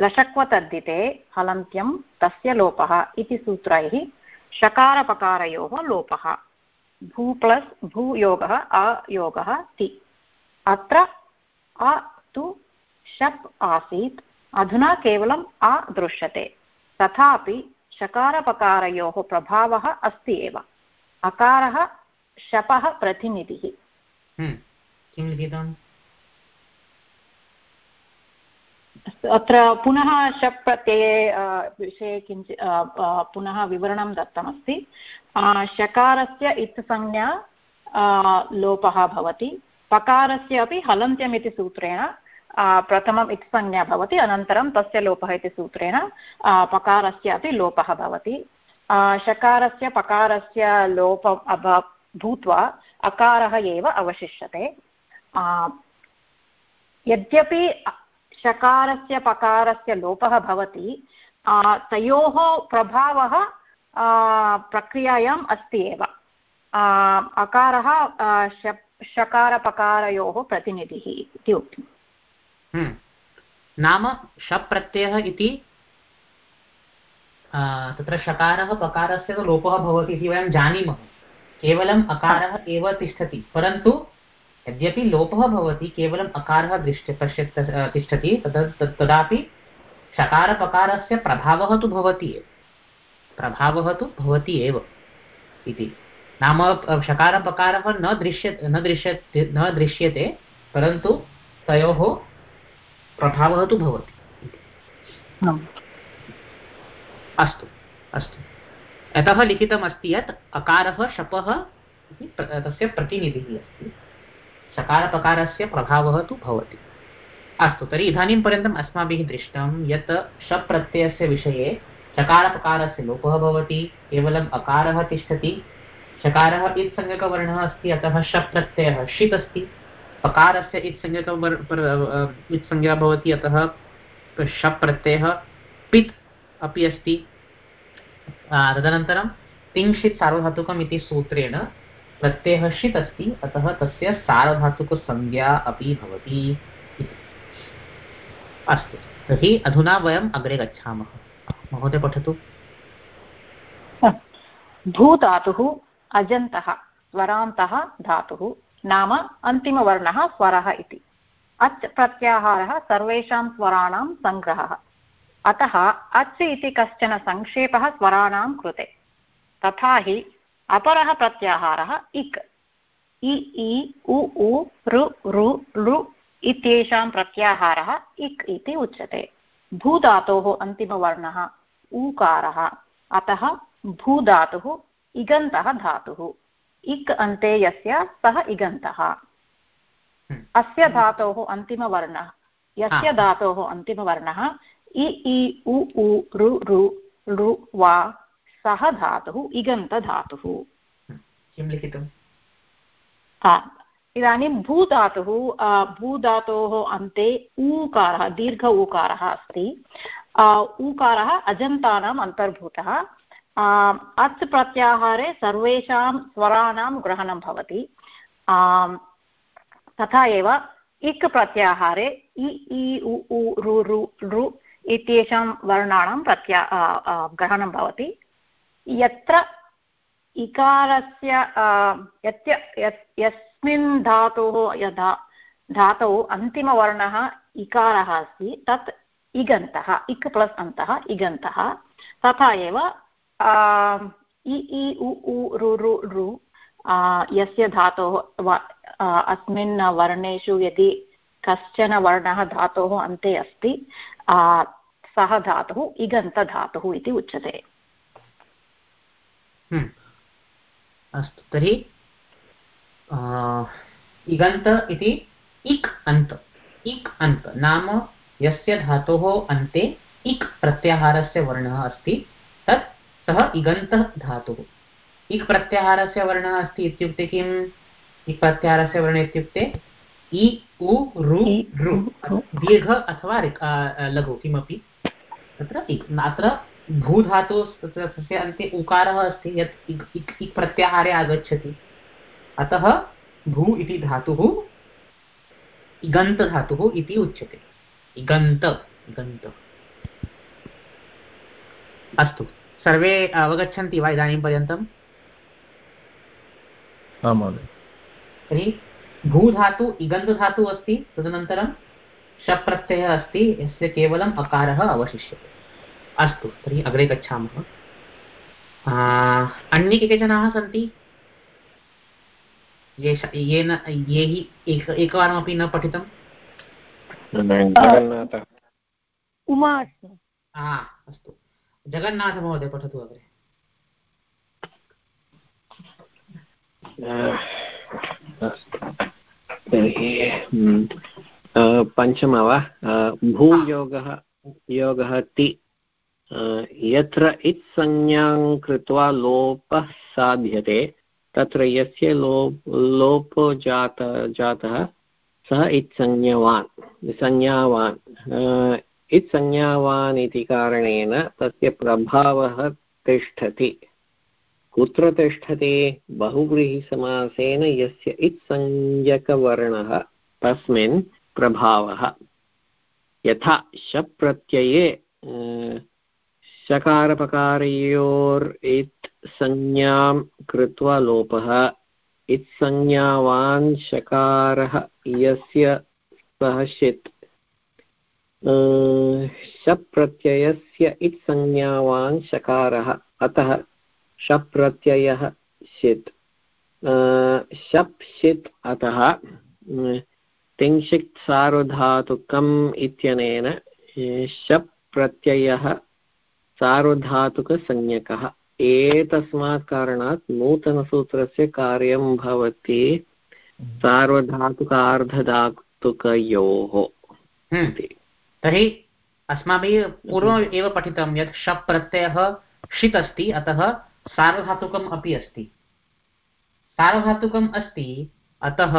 लशक्वतद्धिते हलन्त्यं तस्य लोपः इति सूत्रैः शकारपकारयोः लोपः। भू प्लस् भूयोगः अयोगः ति। अत्र अ तु शप् आसीत्, अधुना केवलम् अ दृश्यते। तथापि शकारपकारयोः प्रभावः अस्ति एव। अकारः शपः प्रतिनिधिः। हम्म, किं लिखितम् अत्र पुनः शप् प्रत्यये विषये किञ्चित् पुनः विवरणं दत्तमस्ति। शकारस्य इत्संज्ञा लोपः भवति। पकारस्य अपि हलन्त्यम् इति सूत्रेण प्रथमम् इत्संज्ञा भवति, अनन्तरं तस्य लोपः इति सूत्रेण पकारस्य लोपः भवति। शकारस्य पकारस्य लोप भूत्वा अकारः एव अवशिष्यते। यद्यपि शकारस्य पकारस्य लोपः भवति तयोः प्रभावः प्रक्रियायाम् अस्ति एव। अकारः शकारपकारयोः प्रतिनिधिः इति उक्तम्। नाम शप् प्रत्ययः इति तत्र शकारः पकारस्य लोपः भवति इति वयं जानीमः। केवलम् अकारः एव तिष्ठति, परन्तु यद्यपि लोपः भवति, केवलम् अकारः दृश्य पश्य तिष्ठति, तद् तदापि शकारपकारस्य प्रभावः तु भवति एव। प्रभावः तु भवति एव इति। नाम शकारपकारः न दृश्य न दृश्यते न दृश्यते, परन्तु तयोः प्रभावः तु भवति अस्तु अस्तु। यतः लिखितमस्ति यत् अकारः शपः तस्य प्रतिनिधिः अस्ति। सकारपकारस्य प्रभावः तु भवति। अस्तु तर्हि इदानीं पर्यन्तम् अस्माभिः दृष्टं यत् शप् प्रत्ययस्य विषये चकारपकारस्य लोपः भवति केवलम् अकारः तिष्ठति। चकारः इत्संज्ञकवर्णः अस्ति अतः शप् प्रत्ययः षित् अस्ति। पकारस्य इत्संज्ञक इत्संज्ञा भवति, अतः शप् प्रत्ययः पित् अपि अस्ति। तदनन्तरं तिङ्षित् सार्वधातुकम् सूत्रेण प्रत्ययः षित् अस्ति, अतः तस्य सारधातुकसंज्ञा अपि भवति अस्तु, तर्हि अधुना वयम् अग्रे गच्छामः। महोदय, पठतु। भूधातुः अजन्तः स्वरान्तः धातुः। नाम अन्तिमवर्णः स्वरः इति। अच् प्रत्याहारः सर्वेषां स्वराणां सङ्ग्रहः। अतः अच् इति कश्चन सङ्क्षेपः स्वराणां कृते। तथा हि अपरः प्रत्याहारः इक्। इ इ, उ उ, ऋ ऋ लृ इत्येषां प्रत्याहारः इक् इति उच्यते। भूधातोः अन्तिमवर्णः ऊकारः। अतः भूधातुः इगन्तः धातुः। इक् अन्ते यस्य सः इगन्तः। हम्म। अस्य धातोः अन्तिमवर्णः यस्य धातोः अन्तिमवर्णः इ इ उ उ ऋ ऋ लृ वा सः धातुः इगन्तधातुः। किं लिखितम्? इदानीं भूधातुः भूधातोः अन्ते ऊकारः दीर्घ ऊकारः अस्ति। ऊकारः अजन्तानाम् अन्तर्भूतः। अत् प्रत्याहारे सर्वेषां स्वराणां ग्रहणं भवति। तथा एव इक् प्रत्याहारे इ इ, उ उ, रु रु रु इत्येषां वर्णानां प्रत्या ग्रहणं भवति। यत्र इकारस्य यत्य यस्मिन् धातोः यथा धातौ अन्तिमवर्णः इकारः अस्ति, तत् इगन्तः, इक् प्लस् अन्तः, इगन्तः। तथा एव इ इ, उ उ, रु रु रु यस्य धातोः अस्मिन् वर्णेषु यदि कश्चन वर्णः धातोः अन्ते अस्ति सः धातुः इगन्तधातुः इति उच्यते। हम्म। अस्तु, तर्हि इगन्त इति इक् अन्त। इक् अन्त नाम यस्य धातोः अन्ते इक् प्रत्याहारस्य वर्णः अस्ति। सः इगन्तः धातुः। इक् प्रत्याहारस्य वर्णः अस्ति इत्युक्ते किम्? इक् प्रत्याहारस्य वर्णः इत्युक्ते इ उ रु रु। दीर्घ अथवा लघु किमपि। तत्र इक् अत्र भूधातु तस्य अन्ते उकारः अस्ति यत् इक् इक् प्रत्याहारे आगच्छति। अतः भू इति धातुः इगन्तधातुः इति उच्यते। इगन्त इगन्त। अस्तु। सर्वे अवगच्छन्ति वा इदानीं पर्यन्तम् तर्हि भूधातु इगन्धधातु अस्ति तदनन्तरं शप्रत्ययः अस्ति यस्य केवलम् अकारः अवशिष्यते। अस्तु तर्हि अग्रे गच्छामः। अन्ये के के जनाः सन्ति? ये येन ये हि एक एकवारमपि न पठितं? जगन्नाथः। उमा अस्ति। हा अस्तु। जगन्नाथमहोदय पठतु अग्रे। तर्हि हम्म, पञ्चम वा? भूयोगः योगः ति यत्र इत्संज्ञां कृत्वा लोपः साध्यते तत्र यस्य लोप लोपो जात जातः सः इत्संज्ञवान् संज्ञावान्। इत्संज्ञावान् इति कारणेन तस्य प्रभावः तिष्ठति। कुत्र तिष्ठति? बहुव्रीहिसमासेन यस्य इत्संज्ञकवर्णः तस्मिन् प्रभावः। यथा शप्रत्यये शकारपकारयोर् इत् संज्ञां कृत्वा लोपः। इत्संज्ञावान् शकारः यस्य सः षित् शप्रत्ययस्य इत्संज्ञावान् शकारः। अतः शप्रत्ययः षित् शप् षित् अतः तिंशिक् सार्वधातुकम् इत्यनेन शप् प्रत्ययः सार्वधातुकसंज्ञकः। एतस्मात् कारणात् नूतनसूत्रस्य कार्यं भवति सार्वधातुकार्धधातुकयोः हम्म। तर्हि अस्माभिः पूर्वम् एव पठितं यत् शप् प्रत्ययः षित् अस्ति अतः सार्वधातुकम् अपि अस्ति। सार्वधातुकम् अस्ति अतः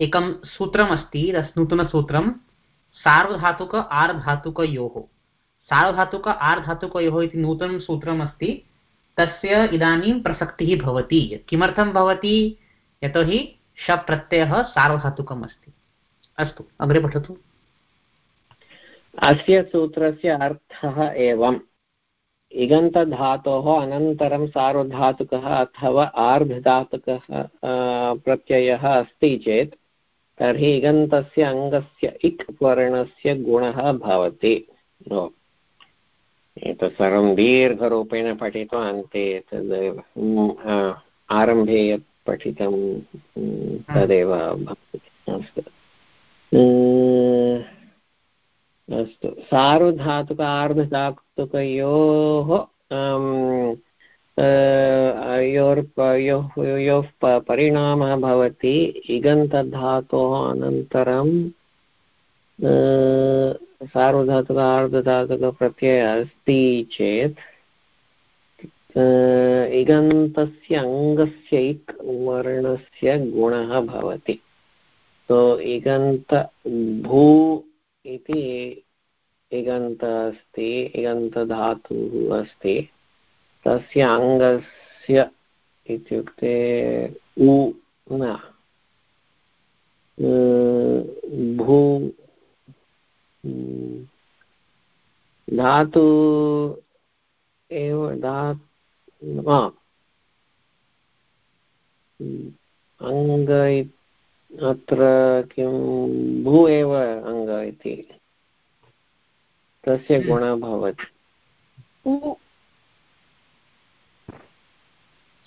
एकं सूत्रमस्ति नूतनसूत्रं सार्वधातुक आर्धातुकयोः सार्वधातुक आर्धातुकयोः इति नूतनं सूत्रमस्ति तस्य इदानीं प्रसक्तिः भवति। किमर्थं भवति? यतोहि शप् प्रत्ययः सार्वधातुकम् अस्ति अस्तु अग्रे पठतु। अस्य सूत्रस्य अर्थः एवम्। इगन्तधातोः अनन्तरं सार्वधातुकः अथवा आर्धधातुकः प्रत्ययः अस्ति चेत् तर्हि इगन्तस्य अङ्गस्य इक् वर्णस्य गुणः भवति। एतत् सर्वं दीर्घरूपेण पठित्वा अन्ते तद् आरम्भे यत् पठितं तदेव भवति। अस्तु। अस्तु। सार्वधातुक आर्धधातुकयोः योः परिणामः भवति। इगन्तधातोः अनन्तरं सार्वधातुक आर्धधातुकप्रत्ययः अस्ति चेत् इगन्तस्य अङ्गस्य इक् वर्णस्य गुणः भवति। तो इगन्त, भू इति इगन्त अस्ति इगन्तधातुः अस्ति। तस्य अङ्गस्य इत्युक्ते उ न। भू धातु एव, धा अङ्ग अत्र किं भू एव अङ्ग इति। तस्य। गुणः भवति।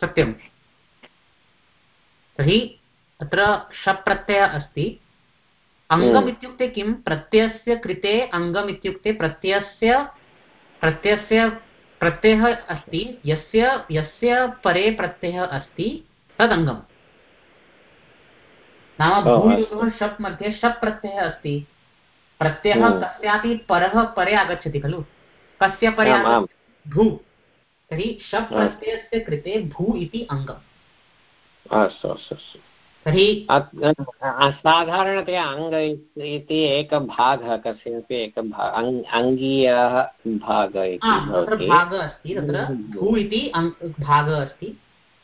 सत्यं। तर्हि अत्र शप् प्रत्ययः अस्ति। अङ्गम् हम्म। इत्युक्ते किं? प्रत्ययस्य कृते अङ्गम् इत्युक्ते प्रत्ययस्य प्रत्ययस्य प्रत्ययः अस्ति। यस्य यस्य परे प्रत्ययः अस्ति तदङ्गम्। नाम भूयोः शप् मध्ये शप् प्रत्ययः अस्ति। प्रत्ययः कस्यापि परः परे आगच्छति खलु। कस्य परे भू। तर्हि शप् प्रत्ययस्य कृते भू इति अङ्गम्। अस्तु अस्तु अस्तु। तर्हि साधारणतया अङ्ग इति एकभागः कस्यापि एकः अङ्गीयः भागः इति भागः अस्ति तत्र भू। इति भागः अस्ति।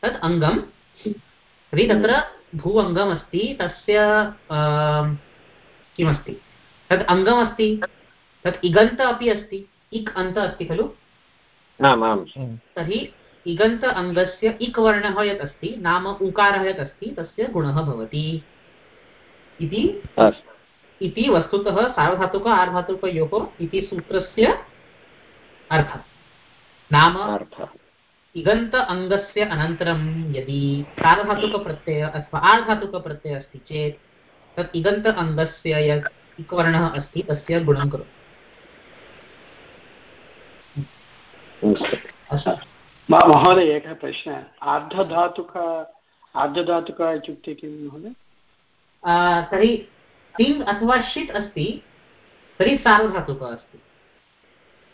तत् अङ्गं तर्हि तत्र भू अङ्गमस्ति तस्य किमस्ति? तद् अङ्गमस्ति तत् इगन्त अपि अस्ति इक् अन्त अस्ति खलु? आम् तर्हि इगन्त अङ्गस्य इक् वर्णः यत् अस्ति नाम उकारः यत् अस्ति तस्य गुणः भवति। इति इति वस्तुतः सार्वधातुक आर्धातुकयोः इति सूत्रस्य अर्थः। नाम इगन्त अङ्गस्य अनन्तरं यदि सार्वधातुकप्रत्ययः अथवा आर्धातुकप्रत्ययः अस्ति चेत् तत् इगन्त अङ्गस्य यत् इकवर्णः अस्ति तस्य गुणं करोतु। महोदय एकः प्रश्नः। आर्धधातुक आर्धधातुक इत्युक्ते किं महोदय? तर्हि तिङ् अथवा षित् अस्ति तर्हि सार्वधातुकः अस्ति।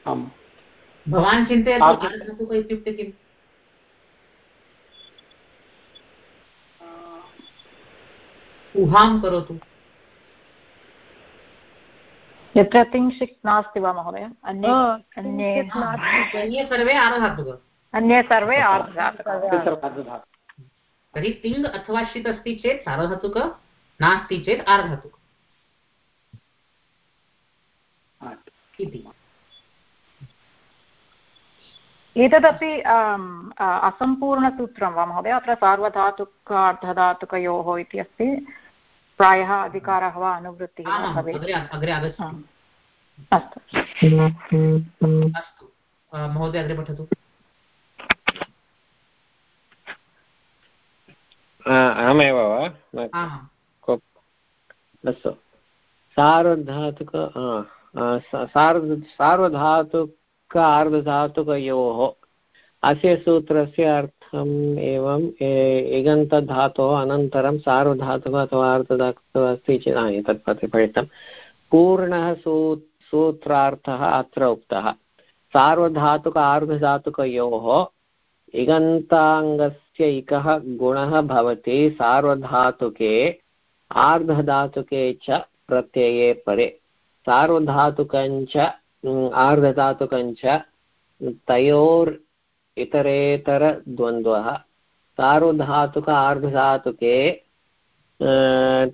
आम्। भवान् चिन्तयतु आर्धधातुक इत्युक्ते किम्? ऊहां करोतु। यत्र तिङ्क्षिक् नास्ति वा महोदय? अन्ये अन्ये सर्वे आर्धधातुक अन्ये सर्वे तर्हि तिङ् अथवा षित् अस्ति चेत् सार्वधातुक नास्ति चेत् आर्धधातुक इति। एतदपि असम्पूर्णसूत्रं वा महोदय? अत्र सार्वधातुक अर्धधातुकयोः इति अस्ति। प्रायः अधिकारः वा अनुवृत्तिः भवेत्? अस्तु। अस्तु। महोदय अग्रे पठतु। अहमेव वा? अस्तु। सार्वधातुक सार्वधातुक आर्धधातुकयोः अस्य सूत्रस्य अर्थम् एवम् इगन्तधातोः अनन्तरं सार्वधातुः अथवा अर्धधातुः अस्ति चेत् एतत् प्रतिफलितं। पूर्णः सू, सूत्रार्थः अत्र उक्तः। सार्वधातुक आर्धधातुकयोः इगन्ताङ्गस्य इकः गुणः भवति। सार्वधातुके, आर्धधातुके च प्रत्यये परे। सार्वधातुकञ्च आर्धधातुकञ्च, तयोर् इतरेतरद्वन्द्वः सार्वधातुक आर्धधातुके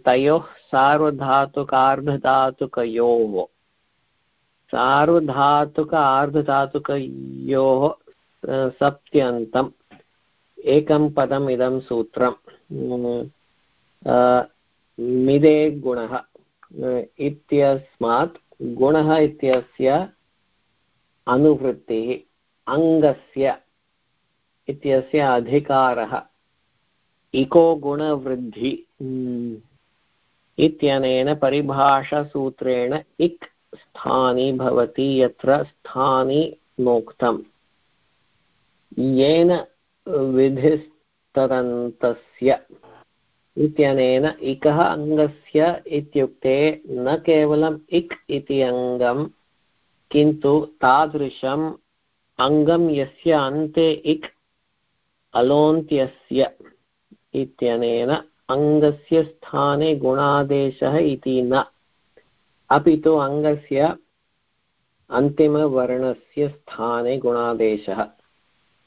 तयोः सार्वधातुकार्धधातुकयोः। सार्वधातुक आर्धधातुकयोः सप्त्यन्तम् एकं पदम्, इदं सूत्रं मिदे गुणः। इत्यस्मात् गुणः इत्यस्य अनुवृत्तिः। अङ्गस्य इत्यस्य अधिकारः। इको गुणवृद्धि। इत्यनेन परिभाषासूत्रेण इक् स्थानि भवति यत्र स्थानि नोक्तम्। येन विधिस्तदन्तस्य इत्यनेन इकः अङ्गस्य इत्युक्ते न केवलम् इक् इति अङ्गं किन्तु तादृशम् अङ्गं यस्य अन्ते इक् अलोन्त्यस्य इत्यनेन अङ्गस्य स्थाने गुणादेशः इति न। अपि तु अङ्गस्य अन्तिमवर्णस्य स्थाने गुणादेशः।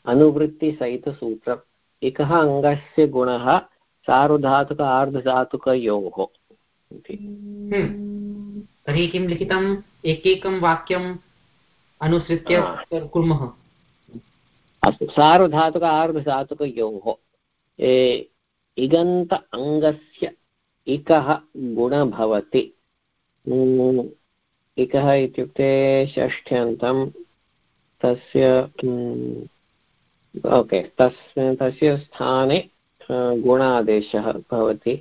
अनुवृत्तिसहितसूत्रम्। एकः अङ्गस्य गुणः सार्वधातुक आर्धधातुकयोः इति। हम्म। तर्हि किं लिखितम्? एकैकं वाक्यम् अनुसृत्य कुर्मः। अस्तु। सार्वधातुक आर्धधातुकयोः इगन्त अङ्गस्य इकः गुणः भवति इकः इत्युक्ते षष्ठ्यन्तं तस्य ओके तस्य तस्य स्थाने गुणादेशः भवति।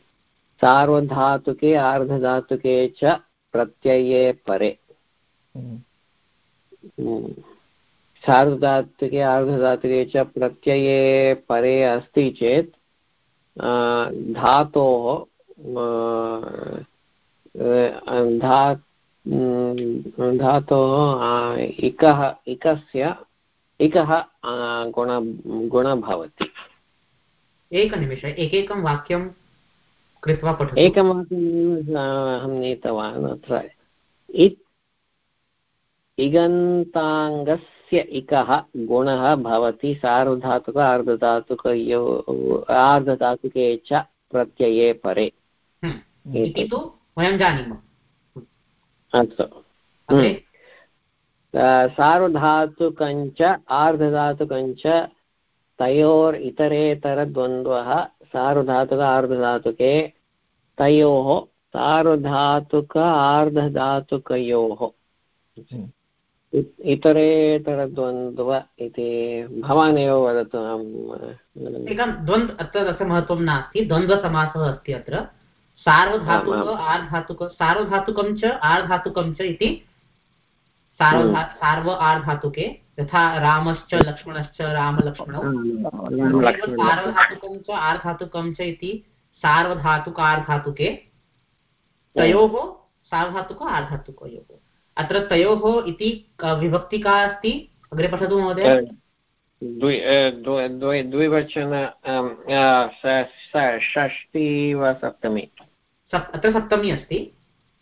सार्वधातुके आर्धधातुके च प्रत्यये परे। सार्वधातुके आर्धधातुके च प्रत्यये परे अस्ति चेत् धातोः धा धातोः इकः इकस्य इकः गुण गुणः भवति। एकनिमिष एकैकं वाक्यं कृत्वा पठतु। एकं वाक्यम् अहं नीतवान् अत्र। इगन्ताङ्गस्य इकः गुणः भवति सार्वधातुक अर्धधातुकयो आर्धधातुके च प्रत्यये परे। हम्म, इति तु वयं जानीमः। अस्तु। हम्म। सार्वधातुकञ्च आर्धधातुकञ्च तयोर् इतरेतरद्वन्द्वः सार्वधातुक आर्धधातुके तयोः सार्वधातुक आर्धधातुकयोः। इतरेतरद्वन्द्व इति भवान् एव वदतु अहं एकं द्वन्द्व अत्र तस्य महत्त्वं नास्ति द्वन्द्वसमासः अस्ति अत्र। सार्वधातुक आर्धातुक सार्वधातुकं च आर्धातुकं च इति सार्वधा सार्व आर्धातुके यथा रामश्च लक्ष्मणश्च रामलक्ष्मणौ। सार्वधातुकं च आर्धातुकं च इति सार्वधातुकार्धातुके तयोः सार्वधातुक आर्धातुकयोः। अत्र तयोः इति विभक्ति का अस्ति। अग्रे पठतु महोदय। द्विवचन षष्टि वा सप्तमी। अत्र सप्तमी अस्ति।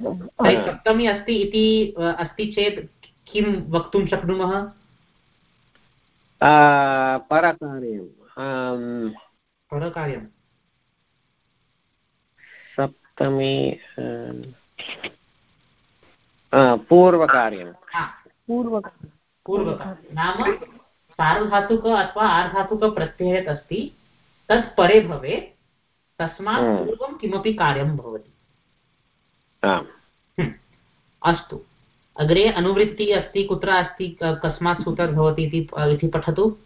सप्तमी अस्ति इति अस्ति चेत् किं वक्तुं शक्नुमः? परकार्यं परकार्यं सप्तमी पूर्वकार्यं पूर्वकार्यं नाम सार्वधातुक अथवा आर्धातुकप्रत्ययः यत् अस्ति तत् परे भवेत् तस्मात् पूर्वं किमपि कार्यं भवति। अस्तु अग्रे अनुवृत्तिः अस्ति कुत्र अस्ति कस्मात् सूत्रात् भवति इति पठतु।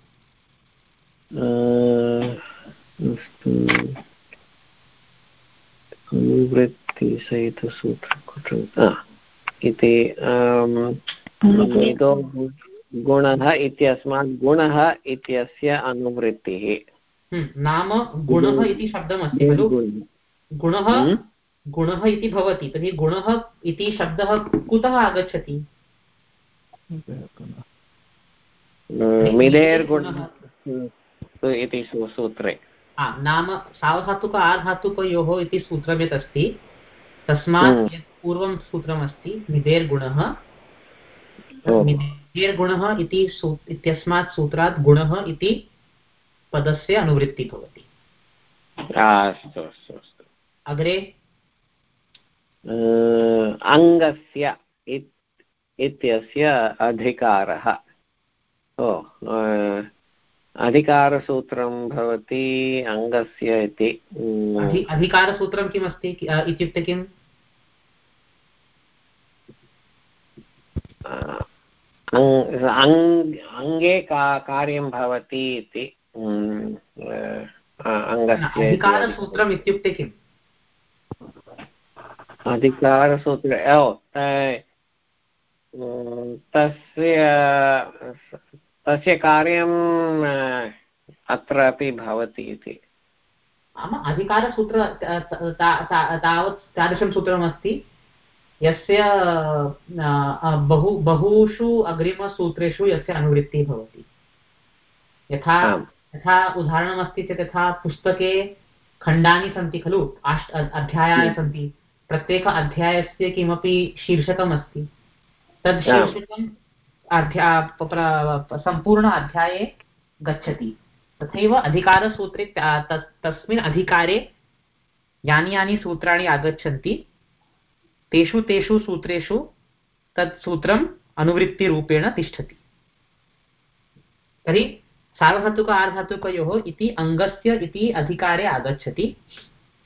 अनुवृत्तिसहितसूत्रं इति गुणः इत्यस्मात् गुणः इत्यस्य अनुवृत्तिः। हम्म, नाम गुणः इति शब्दमस्ति खलु? गुणः। हम्म। गुणः इति भवति तर्हि गुणः इति शब्दः कुतः आगच्छति? इति सूत्रे। नाम सावधातुक आधातुकयोः इति सूत्रं यत् अस्ति तस्मात् हम्म। पूर्वं सूत्रमस्ति निधेर्गुणः निधेर्गुणः इति इत्यस्मात् सूत्रात् गुणः इति पदस्य अनुवृत्तिः भवति। अस्तु अस्तु अस्तु। अग्रे? अङ्गस्य इत्यस्य अधिकारः। ओ अधिकारसूत्रं भवति अङ्गस्य इति। अधिकारसूत्रं किमस्ति? इत्युक्ते किम्? अङ्गे का कार्यं भवति इति अङ्गस्य अधिकारसूत्रम् इत्युक्ते किम्? अधिकारसूत्र ओ तस्य तस्य कार्यम् अत्रापि भवति इति। आम् अधिकारसूत्र तावत् तादृशं सूत्रमस्ति। यस्य बहु बहुषु अग्रिमसूत्रेषु यस्य अनुवृत्तिः भवति। यथा यथा उदाहरणमस्ति चेत् यथा पुस्तके खण्डानि सन्ति खलु अष्ट अध्यायाः सन्ति प्रत्येक अध्यायस्य किमपि शीर्षकम् अस्ति तद् शीर्षकम् अध्या सम्पूर्ण अध्याये गच्छति। तथैव अधिकारसूत्रे तस्मिन् अधिकारे यानि यानि सूत्राणि आगच्छन्ति तेषु तेषु सूत्रेषु तत् सूत्रम् अनुवृत्तिरूपेण तिष्ठति। तर्हि सार्वधातुक आर्धातुकयोः इति अङ्गस्य इति अधिकारे आगच्छति।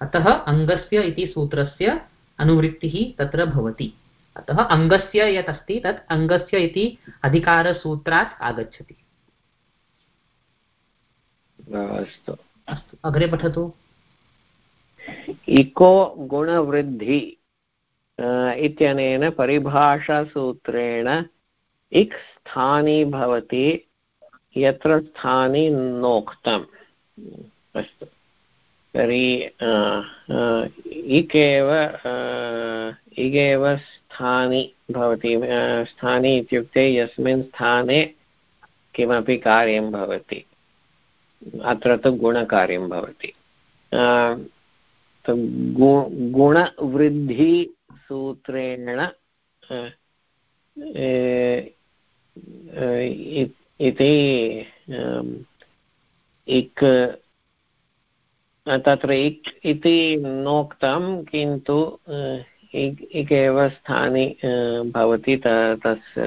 अतः अङ्गस्य इति सूत्रस्य अनुवृत्तिः तत्र भवति। अतः अङ्गस्य यत् अस्ति तत् अङ्गस्य इति अधिकारसूत्रात् आगच्छति। अस्तु। अस्तु। अग्रे पठतु। इको गुणवृद्धि। इत्यनेन परिभाषासूत्रेण इक् स्थानी भवति, यत्र स्थानि नोक्तम्। अस्तु। तर्हि इकेव इगेव स्थानि भवति स्थानि इत्युक्ते यस्मिन् स्थाने किमपि कार्यं भवति। अत्र तु गुणकार्यं भवति। गुणवृद्धिसूत्रेण इति इक् तत्र इक् इति नोक्तं किन्तु इक् एव स्थाने भवति तस्य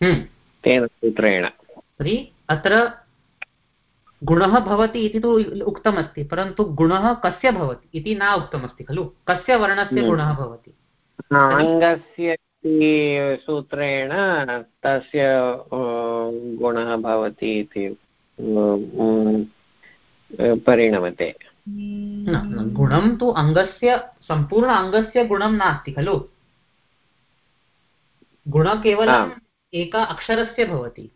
हम्म। तेन सूत्रेण तर्हि अत्र गुणः भवति इति तु उक्तमस्ति परन्तु गुणः कस्य भवति इति न उक्तमस्ति खलु? कस्य वर्णस्य हम्म। गुणः भवति? अङ्गस्य सूत्रेण तस्य गुणः भवति इति परिणमते। गुणं तु अङ्गस्य सम्पूर्ण अङ्गस्य गुणं नास्ति खलु? गुण केवलम् एक अक्षरस्य भवति।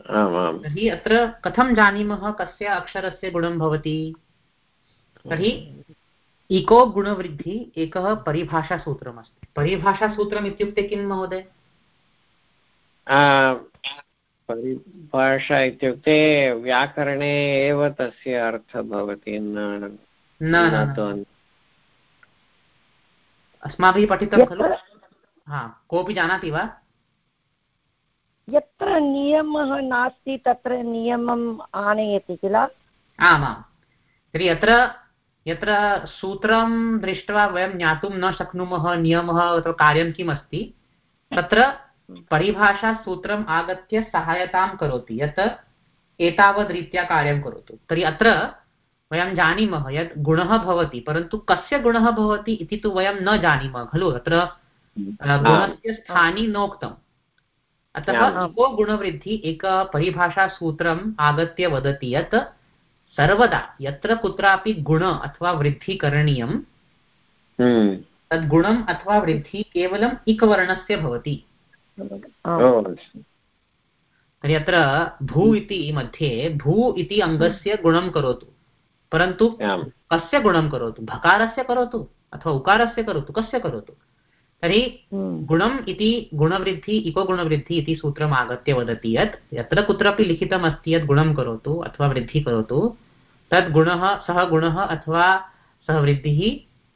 तर्हि अत्र कथं जानीमः कस्य अक्षरस्य गुणं भवति? तर्हि इको गुणवृद्धि एकः परिभाषासूत्रमस्ति। परिभाषासूत्रम् इत्युक्ते किं महोदय? परिभाषा इत्युक्ते व्याकरणे एव तस्य अर्थः भवति। न। अस्माभिः पठितं खलु? हा कोऽपि जानाति वा? यत्र नियमः नास्ति तत्र नियमम् आनयति किल? आमां। तर्हि अत्र यत्र सूत्रं दृष्ट्वा वयं ज्ञातुं न शक्नुमः नियमः अथवा कार्यं किम् अस्ति तत्र परिभाषासूत्रम् आगत्य सहायतां करोति यत् एतावद्रीत्या कार्यं करोतु। तर्हि अत्र वयं जानीमः यत् गुणः भवति परन्तु कस्य गुणः भवति इति तु वयं न जानीमः खलु? अत्र गुणस्य स्थानि नोक्तम्। अतः गुणवृद्धि एक परिभाषासूत्रम् आगत्य वदति यत् सर्वदा यत्र कुत्रापि गुण अथवा वृद्धि करणीयं हम्म। तद्गुणम् अथवा वृद्धिः केवलम् इकवर्णस्य भवति। तर्हि अत्र भू इति मध्ये भू इति अङ्गस्य गुणं करोतु। परन्तु कस्य गुणं करोतु? भकारस्य करोतु अथवा उकारस्य करोतु? कस्य करोतु? तर्हि। गुणम् इति गुणवृद्धि इको गुणवृद्धि इति सूत्रम् आगत्य वदति यत् यत्र कुत्रापि लिखितमस्ति यत् गुणं करोतु अथवा वृद्धिः करोतु तद् गुणः सः गुणः अथवा सः वृद्धिः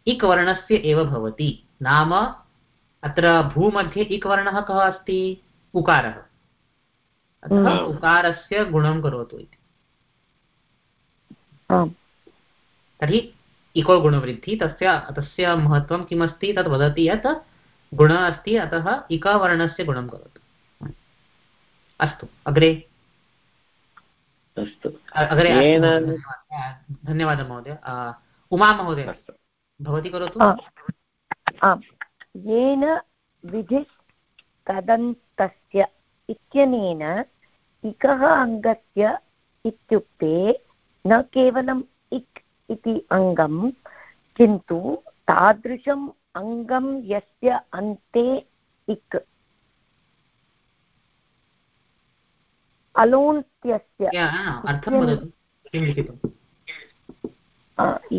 इक् वर्णस्य एव भवति। नाम अत्र भूमध्ये इक् वर्णः कः अस्ति? उकारः। अतः उकारस्य गुणं करोतु इति। तर्हि इको गुणवृद्धि तस्य तस्य महत्त्वं किमस्ति? तत् वदति यत् गुणः अस्ति अतः इकावर्णस्य गुणं करोतु। अस्तु अग्रे। अस्तु। अग्रे धन्यवादः। महोदय। उमा महोदय। भवती करोतु? येन विधिस्तदन्तस्य इत्यनेन इकः अङ्गस्य इत्युक्ते न केवलम् इक् इति अङ्गं किन्तु तादृशम् अङ्गं यस्य अन्ते इक् अलोन्त्यस्य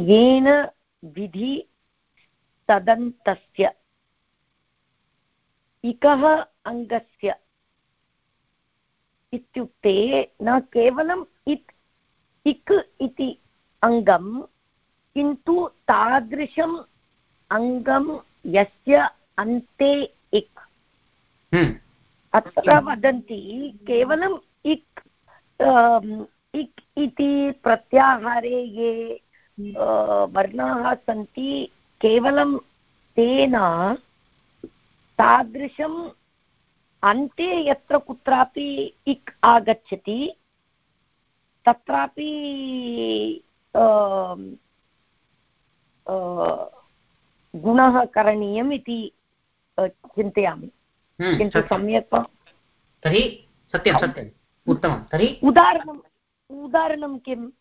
येन विधि तदन्तस्य इकः अङ्गस्य इत्युक्ते न केवलम् इत् इक् इति अङ्गं किन्तु तादृशम् अङ्गं यस्य अन्ते इक्। हम्म। अत्र वदन्ति केवलम् इक् इक् इति प्रत्याहारे ये वर्णाः सन्ति केवलं तेन तादृशम् अन्ते यत्र कुत्रापि इक् आगच्छति तत्रापि गुणः करणीयम् इति चिन्तयामि। हम्म, किन्तु सम्यक् तर्हि सत्यं सत्यम् उत्तमं। तर्हि उदाहरणम् उदाहरणं किम्?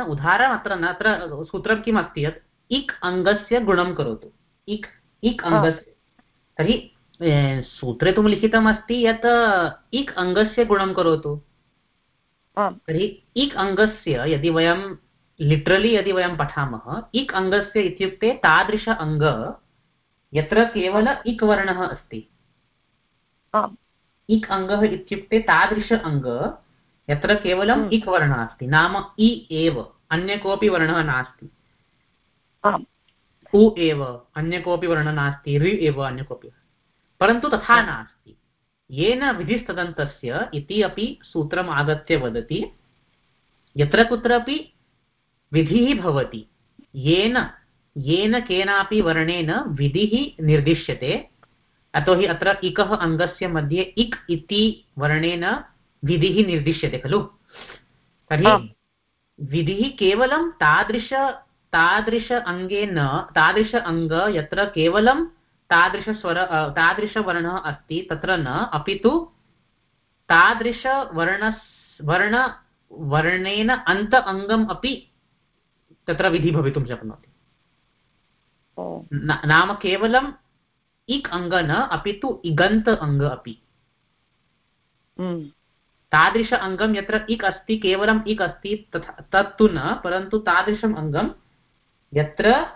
उदाहरणम् अत्र न अत्र सूत्रं किम् अस्ति यत् इक् अङ्गस्य गुणं करोतु। इक् इक् अङ्गस्य। तर्हि सूत्रे तु लिखितमस्ति यत् इक् अङ्गस्य गुणं करोतु। तर्हि इक् अङ्गस्य यदि वयं लिटरलि यदि वयं पठामः इक् अङ्गस्य इत्युक्ते तादृश अङ्ग यत्र केवल इक् वर्णः अस्ति। इक् अङ्गः इत्युक्ते तादृश अङ्ग यत्र केवलम् हम्म। इक् वर्णः अस्ति। नाम इ एव अन्य कोऽपि वर्णः नास्ति। उ एव अन्य कोऽपि वर्णः नास्ति। ऋ एव अन्य कोऽपि परन्तु तथा नास्ति। येन विधिस्तदन्तस्य इति अपि सूत्रम् आगत्य वदति। यत्र कुत्रापि विधिः भवति। येन येन केनापि वर्णेन विधिः निर्दिश्यते। यतोहि अत्र इकः अङ्गस्य मध्ये इक् इति वर्णेन विधिः निर्दिश्यते खलु? तर्हि विधिः केवलं तादृश तादृश अङ्गेन तादृश अङ्ग यत्र केवलं तादृशस्वर तादृशवर्णः अस्ति तत्र न अपि तु तादृशवर्ण वर्ण वर्णेन अन्त अङ्गम् अपि तत्र विधि भवितुं शक्नोति। नाम केवलं इक् अङ्ग न अपि तु इगन्त अङ्ग अपि। हम्म। तादृश अङ्गं यत्र इक् अस्ति केवलम् इक् अस्ति तथा तत्तु न परन्तु तादृशम् अङ्गं यत्र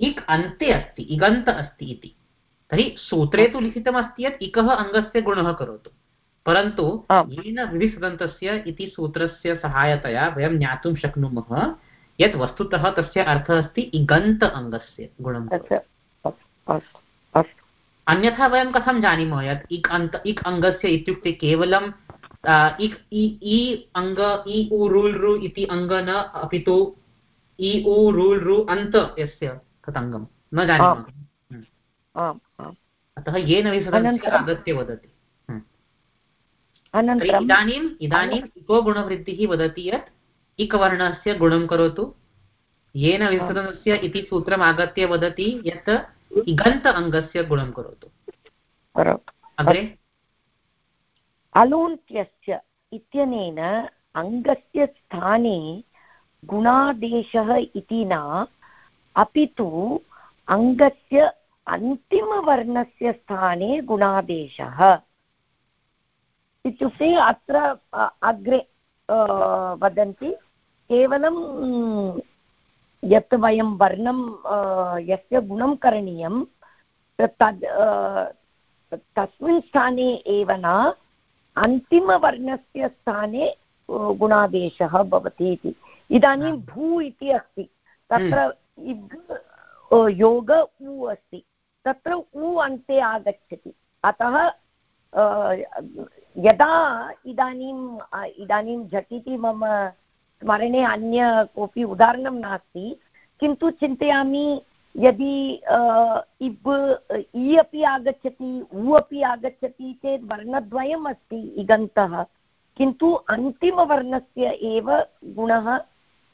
इक् अन्ते अस्ति इगन्त अस्ति इति। तर्हि सूत्रे तु लिखितमस्ति यत् इकः अङ्गस्य गुणः करोतु। परन्तु येन विधिसदन्तस्य इति सूत्रस्य सहायतया वयं ज्ञातुं शक्नुमः यत् वस्तुतः तस्य अर्थः अस्ति इगन्त अङ्गस्य गुणं अन्यथा वयं कथं जानीमः यत् इक् अन्त इक् अङ्गस्य इत्युक्ते केवलं इक् इ अङ्ग इ उ रुल् रु इति अङ्ग न अपि तु इ उ रुल् रु अन्त यस्य तत् अङ्गं न जानीमः। हम्म। अतः येन विसदस्य आगत्य वदति। हम्म। इदानीम् इदानीम् इको गुणवृद्धिः वदति यत् इकवर्णस्य गुणं करोतु। येन विसदनस्य इति सूत्रम् आगत्य वदति यत् इगन्त अङ्गस्य गुणं करोतु। अग्रे? अलून्त्यस्य इत्यनेन अङ्गस्य स्थाने गुणादेशः इति न अपि तु अङ्गस्य अन्तिमवर्णस्य स्थाने गुणादेशः। इत्युक्ते अत्र अग्रे वदन्ति केवलं यत् वयं वर्णं यस्य गुणं करणीयं तद् तस्मिन् स्थाने एव न अन्तिमवर्णस्य स्थाने गुणादेशः भवति इति। इदानीं भू इति अस्ति। तत्र हम्म। इग् योग उ अस्ति। तत्र उ अन्ते आगच्छति। अतः यदा इदानीम् इदानीं झटिति मम स्मरणे अन्य कोऽपि उदाहरणं नास्ति किन्तु चिन्तयामि यदि इब् इ अपि आगच्छति उ अपि आगच्छति चेत् वर्णद्वयम् अस्ति इगन्तः किन्तु अन्तिमवर्णस्य एव गुणः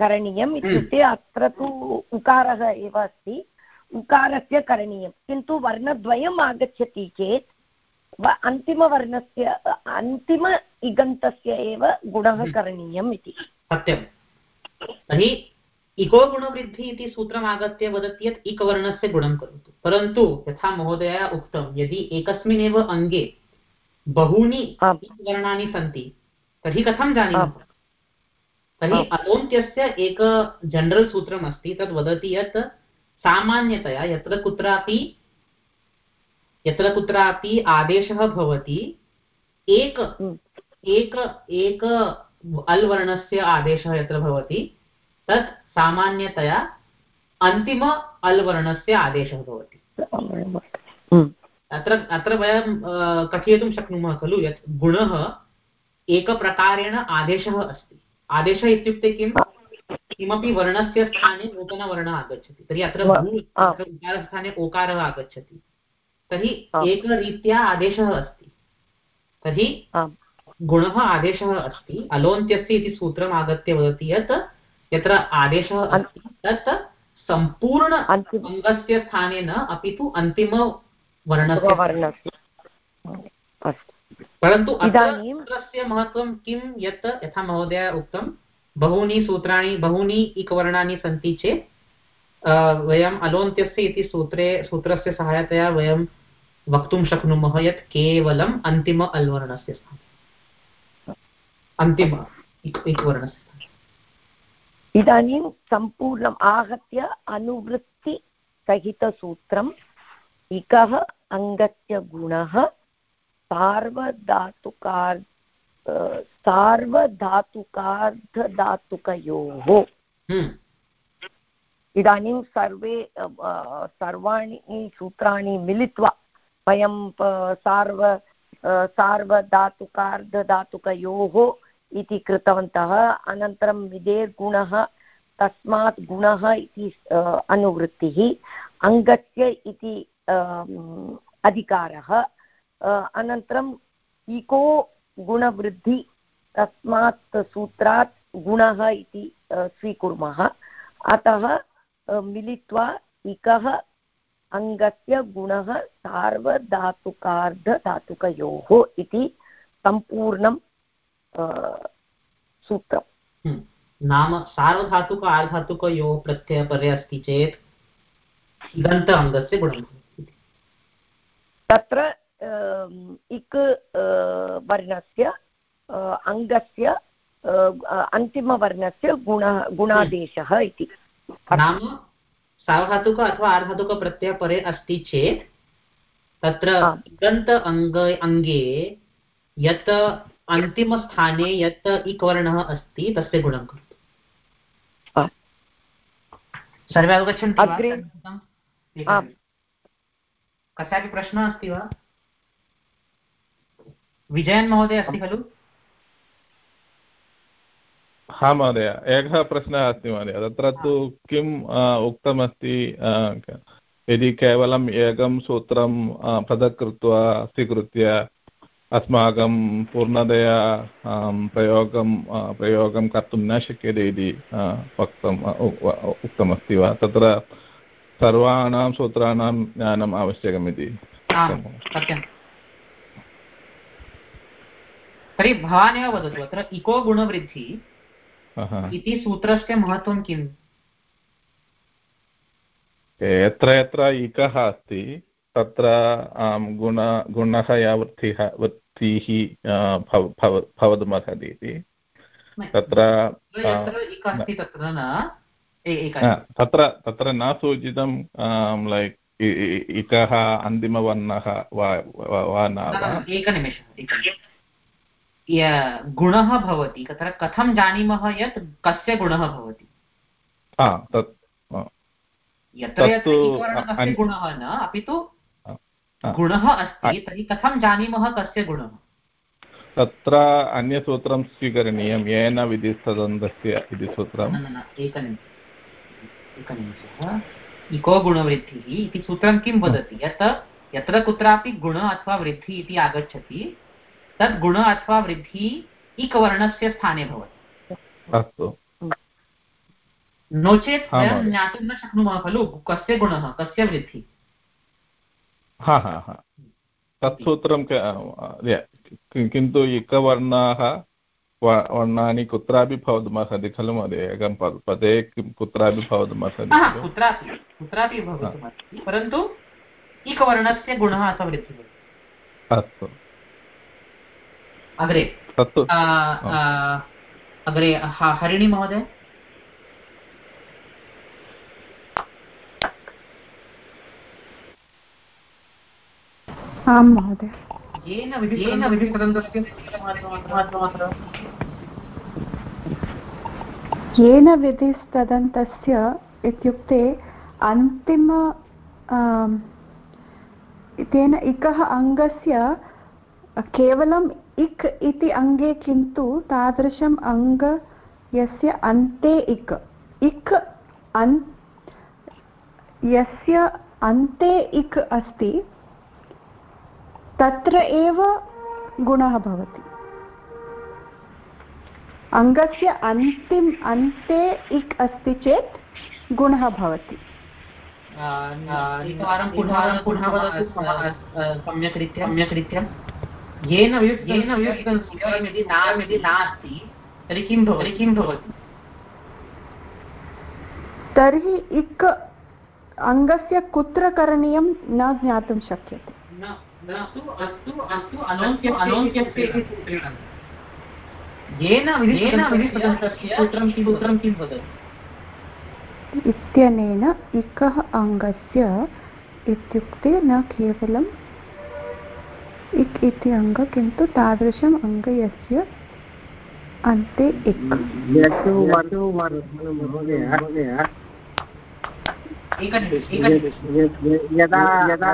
करणीयम् इत्युक्ते अत्र तु उकारः एव अस्ति उकारस्य करणीयं किन्तु वर्णद्वयम् आगच्छति चेत् अन्तिमवर्णस्य अन्तिम इगन्तस्य एव गुणः हम्म। करणीयम् इति सत्यं तर्हि इको गुणवृद्धि इति सूत्रम् आगत्य वदति यत् इकवर्णस्य गुणं करोतु। परन्तु यथा महोदया उक्तं यदि एकस्मिन्नेव अङ्गे बहूनि वर्णानि सन्ति तर्हि कथं जानीमः? तर्हि अलोन्त्यस्य एक जनरल् सूत्रम् अस्ति तद् वदति यत् सामान्यतया यत्र कुत्रापि यत्र कुत्रापि आदेशः भवति एक एक एक अल् वर्णस्य आदेशः यत्र भवति तत् सामान्यतया अन्तिम अल् वर्णस्य आदेशः भवति। अत्र अत्र वयं कथयितुं शक्नुमः खलु यत् गुणः एकप्रकारेण आदेशः अस्ति। आदेशः इत्युक्ते किं किमपि वर्णस्य स्थाने नूतनवर्णः आगच्छति। तर्हि अत्र उकारस्थाने ओकारः आगच्छति। तर्हि एकरीत्या आदेशः अस्ति। तर्हि गुणः आदेशः अस्ति। अलोन्त्यस्य इति सूत्रम् आगत्य वदति यत् यत्र आदेशः अस्ति तत् सम्पूर्ण अङ्गस्य स्थाने न अपि तु अन्तिमवर्णस्य परन्तु अत्र महत्त्वं किं? यत् यथा महोदय उक्तं बहूनि सूत्राणि बहूनि इकवर्णानि सन्ति चेत् वयम् अलोन्त्यस्य इति सूत्रे सूत्रस्य सहायतया वयं वक्तुं शक्नुमः यत् केवलम् अन्तिम अल्वर्णस्य स्थाने। अन्तिम इदानीं सम्पूर्णम् आहत्य अनुवृत्तिसहितसूत्रम् इकः अङ्गस्य गुणः सार्वधातुकार् सार्वधातुकार्धधातुकयोः हम्म। इदानीं सर्वे सर्वाणि सूत्राणि मिलित्वा वयं सार्व सार्वधातुकार्धधातुकयोः इति कृतवन्तः। अनन्तरं विधेर्गुणः तस्मात् गुणः इति अनुवृत्तिः। अङ्गस्य इति अधिकारः। अनन्तरम् इको गुणवृद्धि, तस्मात् सूत्रात् गुणः इति स्वीकुर्मः। अतः मिलित्वा इकः अङ्गस्य गुणः सार्वधातुकार्धधातुकयोः इति सम्पूर्णं हम्म। नाम सार्वधातुक आर्धातुकयोः प्रत्ययपरे अस्ति चेत् इदन्त अङ्गस्य गुणः तत्र इक् वर्णस्य अङ्गस्य अन्तिमवर्णस्य गुणः गुणादेशः इति नाम सावधातुक अथवा आर्धातुकप्रत्ययः परे अस्ति चेत् तत्र इगन्त अङ्ग अङ्गे यत् अन्तिमस्थाने यत् इक् वर्णः अस्ति तस्य गुणं करोतु। सर्वे अवगच्छन्ति कस्यापि प्रश्नः अस्ति वा? विजयन् महोदय अस्ति खलु? हा महोदय। एकः प्रश्नः अस्ति महोदय। तत्र तु किम् उक्तमस्ति यदि केवलम् एकं सूत्रं पृथक् कृत्वा स्वीकृत्य अस्माकं पूर्णतया प्रयोगं प्रयोगं कर्तुं न शक्यते इति वक्तम् उक्तमस्ति वा? तत्र सर्वाणां सूत्राणां ज्ञानम् आवश्यकमिति। तर्हि भवानेव वदतु अत्र इको गुणवृद्धिः इति सूत्रस्य महत्त्वं किम्? यत्र यत्र इकः अस्ति तत्र गुण गुणः या वृत्तिः वृत्तिः भवितुमर्हति इति तत्र तत्र तत्र न सूचितं लैक् इकः अन्तिमवर्णः वा न गुणः भवति तत्र कथं जानीमः यत् कस्य गुणः भवति? यत्र यत्र गुणः न अपि तु गुणः अस्ति तर्हि कथं जानीमः कस्य गुणः? तत्र अन्यसूत्रं स्वीकरणीयं येन विधिस्तदन्तस्य इति सूत्रम् एकनिमिषः। इको गुणवृद्धिः इति सूत्रं किं वदति? यत् यत्र कुत्रापि गुण अथवा वृद्धिः इति आगच्छति तद् गुण अथवा वृद्धिः इकवर्णस्य स्थाने भवति। अस्तु। नो चेत् वयं ज्ञातुं न शक्नुमः खलु कस्य गुणः कस्य वृद्धिः। हा हा हा. तत् सूत्रं किन्तु इकवर्णाः वर्णानि कुत्रापि भवितुमर्हति खलु महोदय? एकं पदे कुत्रापि भवितुमर्हति कुत्रापि कुत्रापि भवितुमर्हति परन्तु इकवर्णस्य गुणः अथवा अस्तु। अग्रे तत्तु अग्रे हरिणी महोदय? आं महोदय। येन विधिस्तदन्तस्य इत्युक्ते अन्तिम तेन इकः अङ्गस्य केवलम् इक् इति अङ्गे किन्तु तादृशम् अङ्ग यस्य अन्ते इक्। इक् अन् यस्य अन्ते इक् अस्ति तत्र एव गुणः भवति। अङ्गस्य अन्तिम अन्ते इक् अस्ति चेत् गुणः भवति। एकवारं पुनः पुनः सम्यक् रीत्या सम्यक् रीत्या येन येन वियुक्तं यदि यदि नास्ति तर्हि किं भवति? किं भवति? तर्हि इक् अङ्गस्य कुत्र करणीयं न ज्ञातुं शक्यते। इत्यनेन इकः अङ्गस्य इत्युक्ते न केवलम् इक् इति अङ्ग किन्तु तादृशम् अङ्ग यस्य अन्ते इक् यदा यदा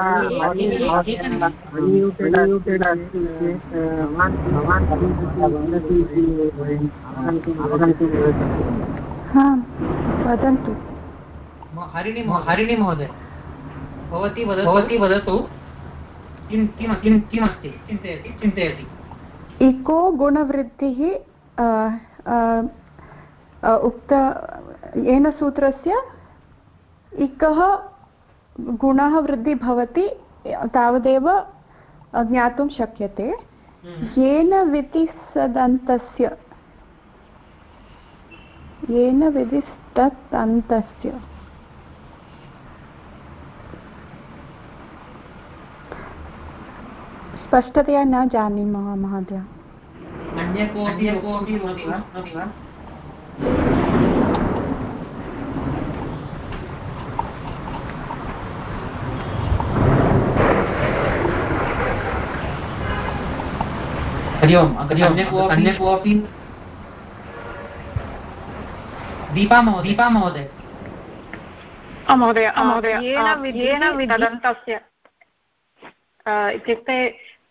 वदन्तु हरिणि हरिणि महोदय। भवती भवती वदतु। किं किं किं किमस्ति? चिन्तयति चिन्तयति। इको गुणवृद्धिः उक्त येन सूत्रस्य इकः गुणः वृद्धि भवति तावदेव ज्ञातुं शक्यते। हम्म। येन विधिसदन्तस्य येन विधिस्तत् अन्तस्य स्पष्टतया न जानीमः महोदय। अन्य कोऽपि कोऽपि वा हरि ओम् अन्य कोऽपि दीपा महोदय दीपा महोदय महोदय तदन्तस्य इत्युक्ते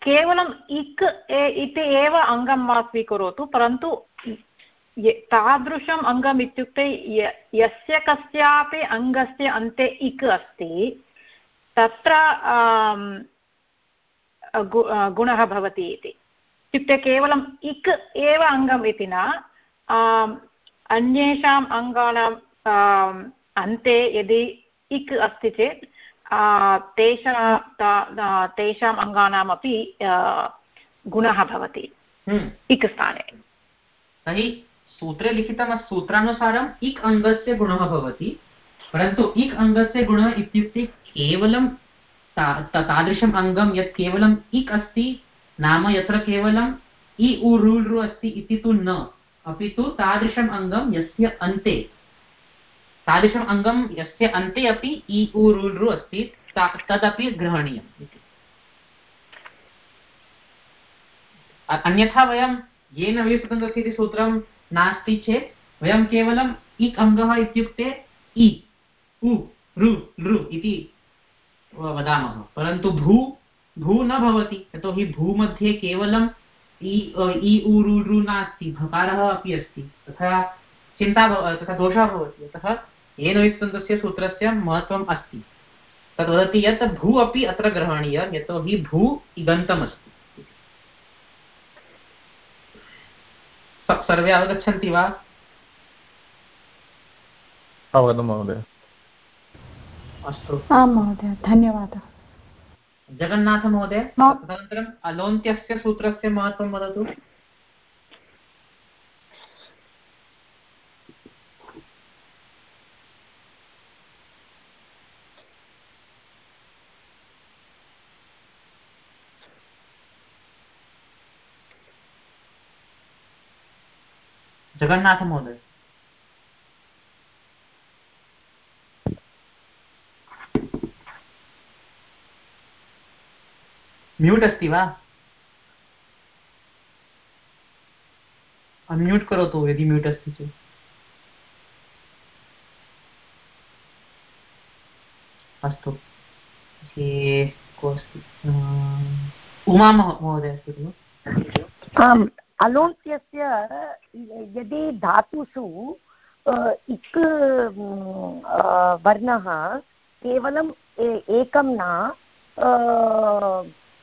केवलम् इक् इति एव अङ्गं मा स्वीकरोतु परन्तु तादृशम् अङ्गम् इत्युक्ते यस्य कस्यापि अङ्गस्य अन्ते इक् अस्ति तत्र गुणः भवति इति इत्युक्ते केवलम् इक् एव अङ्गम् इति न अन्येषाम् अङ्गानां अन्ते यदि इक् अस्ति चेत् तेषा तेषाम् अङ्गानामपि गुणः भवति हम्म। इक् स्थाने तर्हि सूत्रे लिखितं सूत्रानुसारम् इक् अङ्गस्य गुणः भवति परन्तु इक् अङ्गस्य गुणः इत्युक्ते केवलं तादृशम् अङ्गं यत् केवलम् इक् अस्ति नाम यत्र केवलम् इ उ रु रु अस्ति इति तु न। अपि तु तादृशम् अङ्गं यस्य अन्ते। तादृशम् अङ्गं यस्य अन्ते अपि इ उ रु रु अस्ति तदपि ग्रहणीयम् इति। अन्यथा वयं येन विस्पृतस्य इति सूत्रं नास्ति चेत्, वयं केवलम् इक् अङ्गः इत्युक्ते इ, उ, रु, लृ इति वदामः। परन्तु भू भू न भवति यतोहि भूमध्ये केवलं इ उ रु रु नास्ति भकारः अपि अस्ति। तथा चिन्ता तथा दोषः भवति। अतः येन युक्तन्तस्य सूत्रस्य महत्त्वम् अस्ति। तद् वदति यत् भू अपि अत्र ग्रहणीयं यतोहि भू इगन्तमस्ति। सर्वे अवगच्छन्ति वा? अवगतं महोदय। अस्तु आं महोदय धन्यवादः। जगन्नाथमहोदय तदनन्तरम् अलोन्त्यस्य सूत्रस्य महत्त्वं वदतु। जगन्नाथमहोदय। म्यूट् अस्ति वा? अन्म्यूट् करोतु यदि म्यूट् अस्ति चेत् अस्तु। को अस्ति उमा महोदय अस्ति खलु? आम् अलोन्त्यस्य यदि धातुषु इक् वर्णः केवलम् एकं न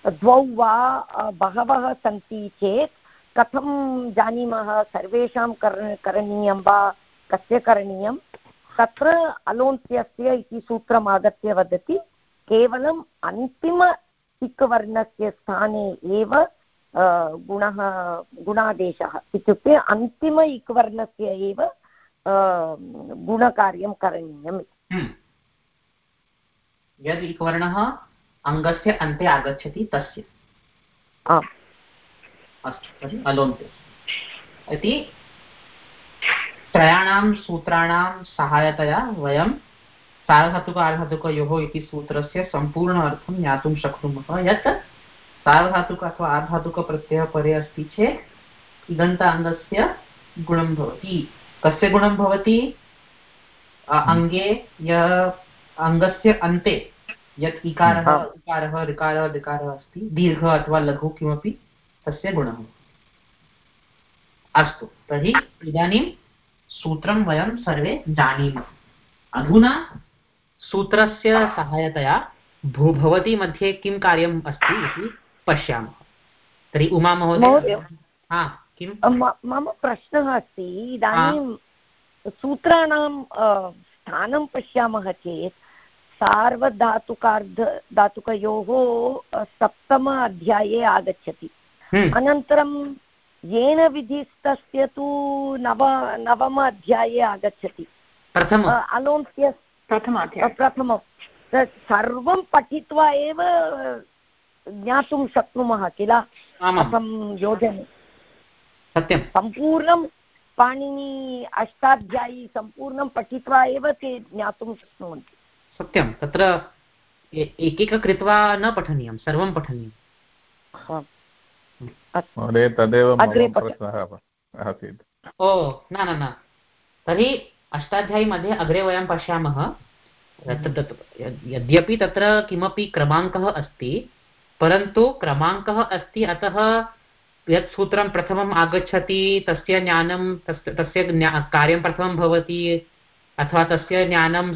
द्वौ वा बहवः सन्ति चेत् कथं जानीमः, सर्वेषां कर करणीयं वा, कस्य करणीयं तत्र अलोन्त्यस्य इति सूत्रम् आगत्य वदति, केवलम् अन्तिम इक् वर्णस्य स्थाने एव गुणः, गुणादेशः इत्युक्ते अन्तिम इक्वर्णस्य एव गुणकार्यं करणीयम्। यद् इक् वर्णः अङ्गस्य अन्ते आगच्छति तस्य। आम् अस्तु तर्हि अलोन्ते इति त्रयाणां सूत्राणां सहायतया वयं सार्वधातुक आर्धातुकयोः इति सूत्रस्य सम्पूर्ण अर्थं ज्ञातुं शक्नुमः। यत् सार्वधातुक अथवा आर्धातुकप्रत्ययः परे अस्ति चेत् इदन्ताङ्गस्य गुणं भवति। कस्य गुणं भवति? अङ्गे यः अङ्गस्य अन्ते। यत् इकारः इकारः ऋकारः ऋकारः अस्ति दीर्घ अथवा लघु किमपि तस्य गुणः। अस्तु तर्हि इदानीं सूत्रं वयं सर्वे जानीमः। अधुना सूत्रस्य सहायतया भूभवती मध्ये किं कार्यम् अस्ति इति पश्यामः। तर्हि उमा महोदय हा किं? मम प्रश्नः अस्ति इदानीं सूत्राणां स्थानं पश्यामः चेत् सार्वधातुकार्ध धातुकयोः सप्तम अध्याये आगच्छति। हम्म। अनन्तरं येन विधिस्तस्य तु नव नवम अध्याये आगच्छति। अलोन्त्य प्रथमं सर्वं पठित्वा एव ज्ञातुं शक्नुमः किल? कथं योजने? सत्यं सम्पूर्णं पाणिनि अष्टाध्यायी सम्पूर्णं पठित्वा एव ते ज्ञातुं शक्नुवन्ति। सत्यं तत्र एकैक कृत्वा न पठनीयं सर्वं पठनीयम् महोदय तदेव आसीत्। ओ न न न। तर्हि अष्टाध्यायी मध्ये अग्रे वयं पश्यामः। यद्यपि तत्र किमपि क्रमाङ्कः अस्ति परन्तु क्रमाङ्कः अस्ति अतः यत् सूत्रं प्रथमम् आगच्छति तस्य ज्ञानं तस्य कार्यं प्रथमं भवति अथवा तस्य ज्ञानं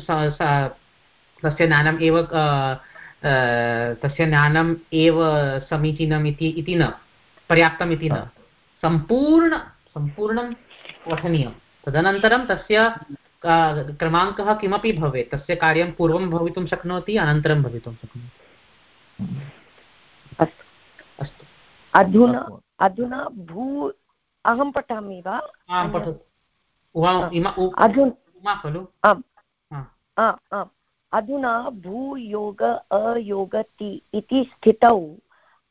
तस्य ज्ञानम् एव तस्य ज्ञानम् एव समीचीनम् इति न पर्याप्तम् इति न। सम्पूर्ण सम्पूर्णं पठनीयं तदनन्तरं तस्य क्रमाङ्कः किमपि भवेत्। तस्य कार्यं पूर्वं भवितुं शक्नोति अनन्तरं भवितुं शक्नोति। अस्तु। अस्तु। अधुना अधुना भू अहं पठामि वा? आं पठतु। खलु? आम् आम्। अधुना भूयोग अयोगति इति स्थितौ।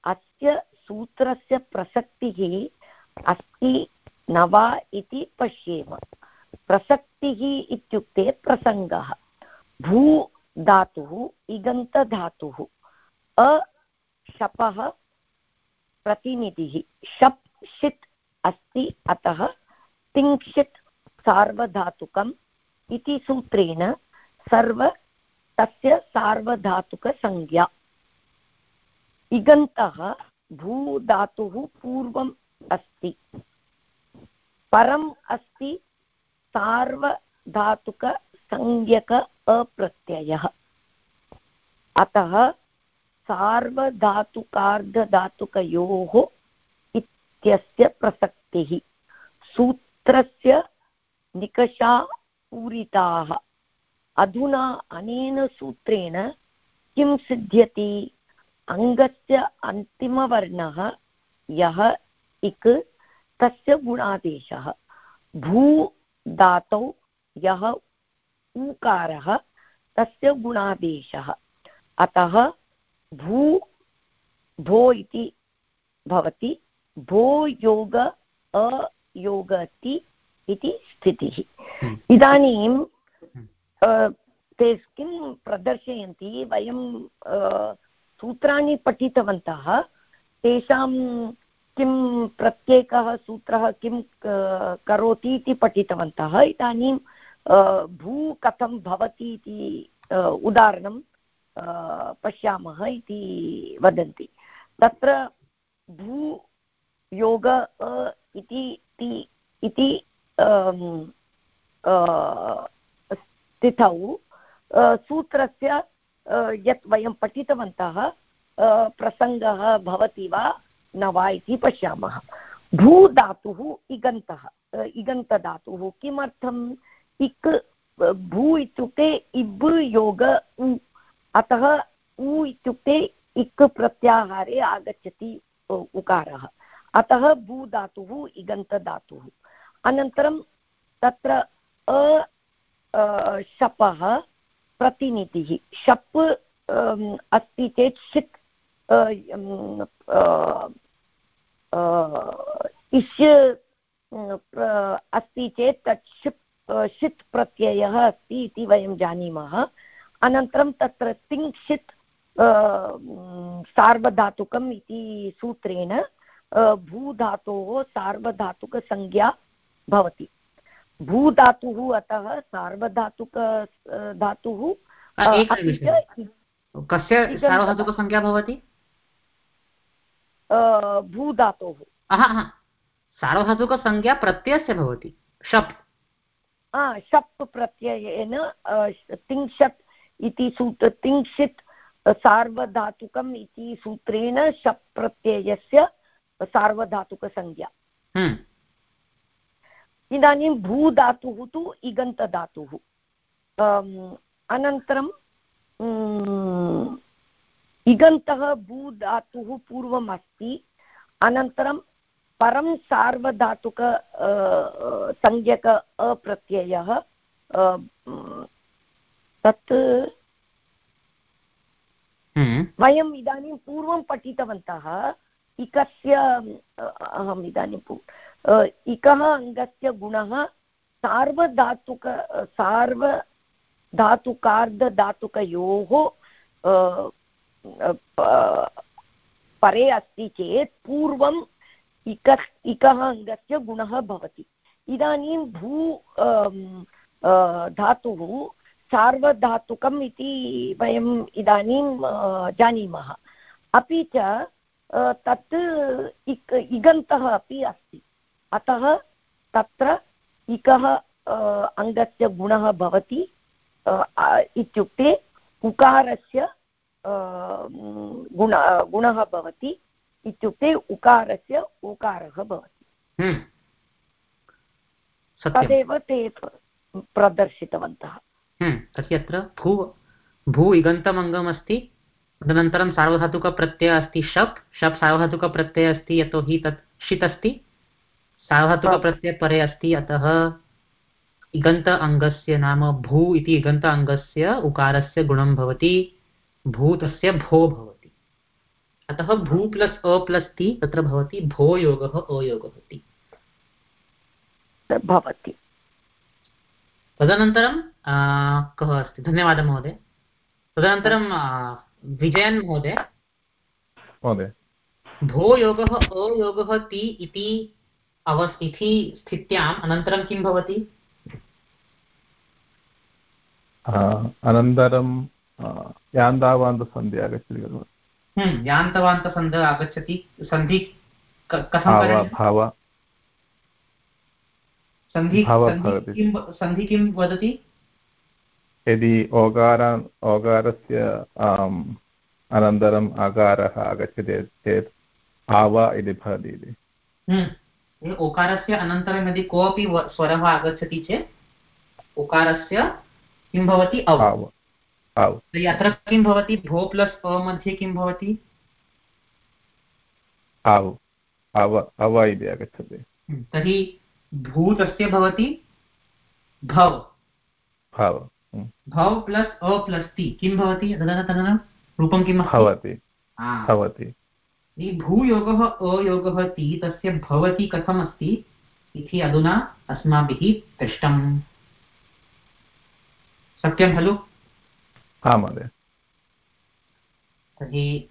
अस्य सूत्रस्य प्रसक्तिः अस्ति न वा इति पश्येम। प्रसक्तिः इत्युक्ते प्रसङ्गः। भू धातुः, इगन्तधातुः। अशपः प्रतिनिधिः। शप् षित् अस्ति, अतः तिङ्क्षित् सार्वधातुकम् इति सूत्रेण सर्व तस्य सार्वधातुकसंज्ञा। इगन्तः भूधातुः पूर्वम् अस्ति। परम् अस्ति सार्वधातुकसंज्ञक अप्रत्ययः। अतः सार्वधातुकार्धधातुकयोः इत्यस्य प्रसक्तिः। सूत्रस्य निकषा पूरिताः अधुना अनेन सूत्रेण किं सिद्ध्यति अङ्गस्य अन्तिमवर्णः यः इक् तस्य गुणादेशः भू धातौ यः ऊकारः तस्य गुणादेशः अतः भू भो इति भवति भो योग अयोगति इति स्थितिः हम्म। इदानीं। ते किं प्रदर्शयन्ति, वयं सूत्राणि पठितवन्तः, तेषां किं प्रत्येकः सूत्रः किं करोति इति पठितवन्तः। इदानीं भू कथं भवति इति उदाहरणं पश्यामः इति वदन्ति। तत्र भू योग इति स्थितौ। सूत्रस्य यत् वयं पठितवन्तः प्रसङ्गः भवति वा न वा इति पश्यामः। भूधातुः इगन्तः इगन्तधातुः किमर्थम्? इक् भू इत्युक्ते इब् योग उ, अतः उ इत्युक्ते इक् प्रत्याहारे आगच्छति उकारः। अतः भूधातुः इगन्तधातुः अनन्तरं तत्र अ शपः, प्रतिनिधिः। शप् अस्ति चेत् षित् इष्य अस्ति चेत् तत् षिप् षित् प्रत्ययः अस्ति इति वयं जानीमः। अनन्तरं तत्र तिङ्क्षित् सार्वधातुकम् इति सूत्रेण भूधातोः सार्वधातुकसंज्ञा भवति। भूधातुः अतः सार्वधातुक धातुः कस्य सार्वधातुकसंज्ञा भवति? भूधातोः। सार्वधातुकसंज्ञा प्रत्ययस्य भवति। शप्। शप् प्रत्ययेन तिंशत् इति सूत्र तिंशित् सार्वधातुकम् इति सूत्रेण शप् प्रत्ययस्य सार्वधातुकसंज्ञा हम्म। इदानीं भूधातुः तु इगन्तधातुः अनन्तरं इगन्तः भूधातुः पूर्वम् अस्ति अनन्तरं परं सार्वधातुक संज्ञक अप्रत्ययः तत् हम्म। वयम् इदानीं पूर्वं पठितवन्तः। इकस्य अहम् इदानीं इकः अङ्गस्य गुणः सार्वधातुक सार्वधातुकार्धधातुकयोः परे अस्ति चेत् पूर्वम् इक, इकः अङ्गस्य गुणः भवति। इदानीं भू धातुः सार्वधातुकम् इति वयम् इदानीं जानीमः। अपि च तत् इक्, इगन्तः अपि अस्ति। अतः तत्र इकः अङ्गस्य गुणः भवति इत्युक्ते उकारस्य गुण गुणः भवति इत्युक्ते उकारस्य उकारः भवति। हम्म। तदेव ते प्रदर्शितवन्तः। हम्म, तर्हि अत्र भू भू इगन्तमङ्गमस्ति तदनन्तरं सार्वधातुकप्रत्ययः अस्ति शप् शप् सार्वधातुकप्रत्ययः अस्ति यतोहि तत् षित् अस्ति। सार्वधातुकप्रत्ययः परे अस्ति अतः इगन्त अङ्गस्य नाम भू इति इगन्त अङ्गस्य उकारस्य गुणं भवति भू तस्य भो भवति। अतः भू प्लस् अ प्लस् ति तत्र भवति भो योगः अयोगः इति भवति। तदनन्तरं कः अस्ति? धन्यवादः महोदय। तदनन्तरं विजयन् महोदय। महोदय। भो योगः अयोगः ति इति अवस् इति स्थित्याम् अनन्तरं किं भवति? अनन्तरं यान्तावान्तसन्धि आगच्छति खलु। हम्म, यान्तवान्तसन्ध आगच्छति। सन्धि कथं सन्धि सन्धि किं वदति? यदि ओकार ओकारस्य अनन्तरम् आकारः आगच्छति चेत् आव इति भवति इति। हम्म। ओकारस्य अनन्तरं यदि कोऽपि स्वरः आगच्छति चेत् ओकारस्य किं भवति अव। तर्हि अत्र किं भवति? भो प्लस् अ मध्ये किं भवति? अव। इति आगच्छति। तर्हि भूतस्य भवति भव। भव। भव प्लस् अ प्लस् ति किं भवति? तदनन्तरं रूपं किं भवति। भवति। भूयोगः अयोगः ति तस्य भवति कथम् अस्ति इति अधुना अस्माभिः दृष्टम्। सत्यं खलु? आं महोदय। तर्हि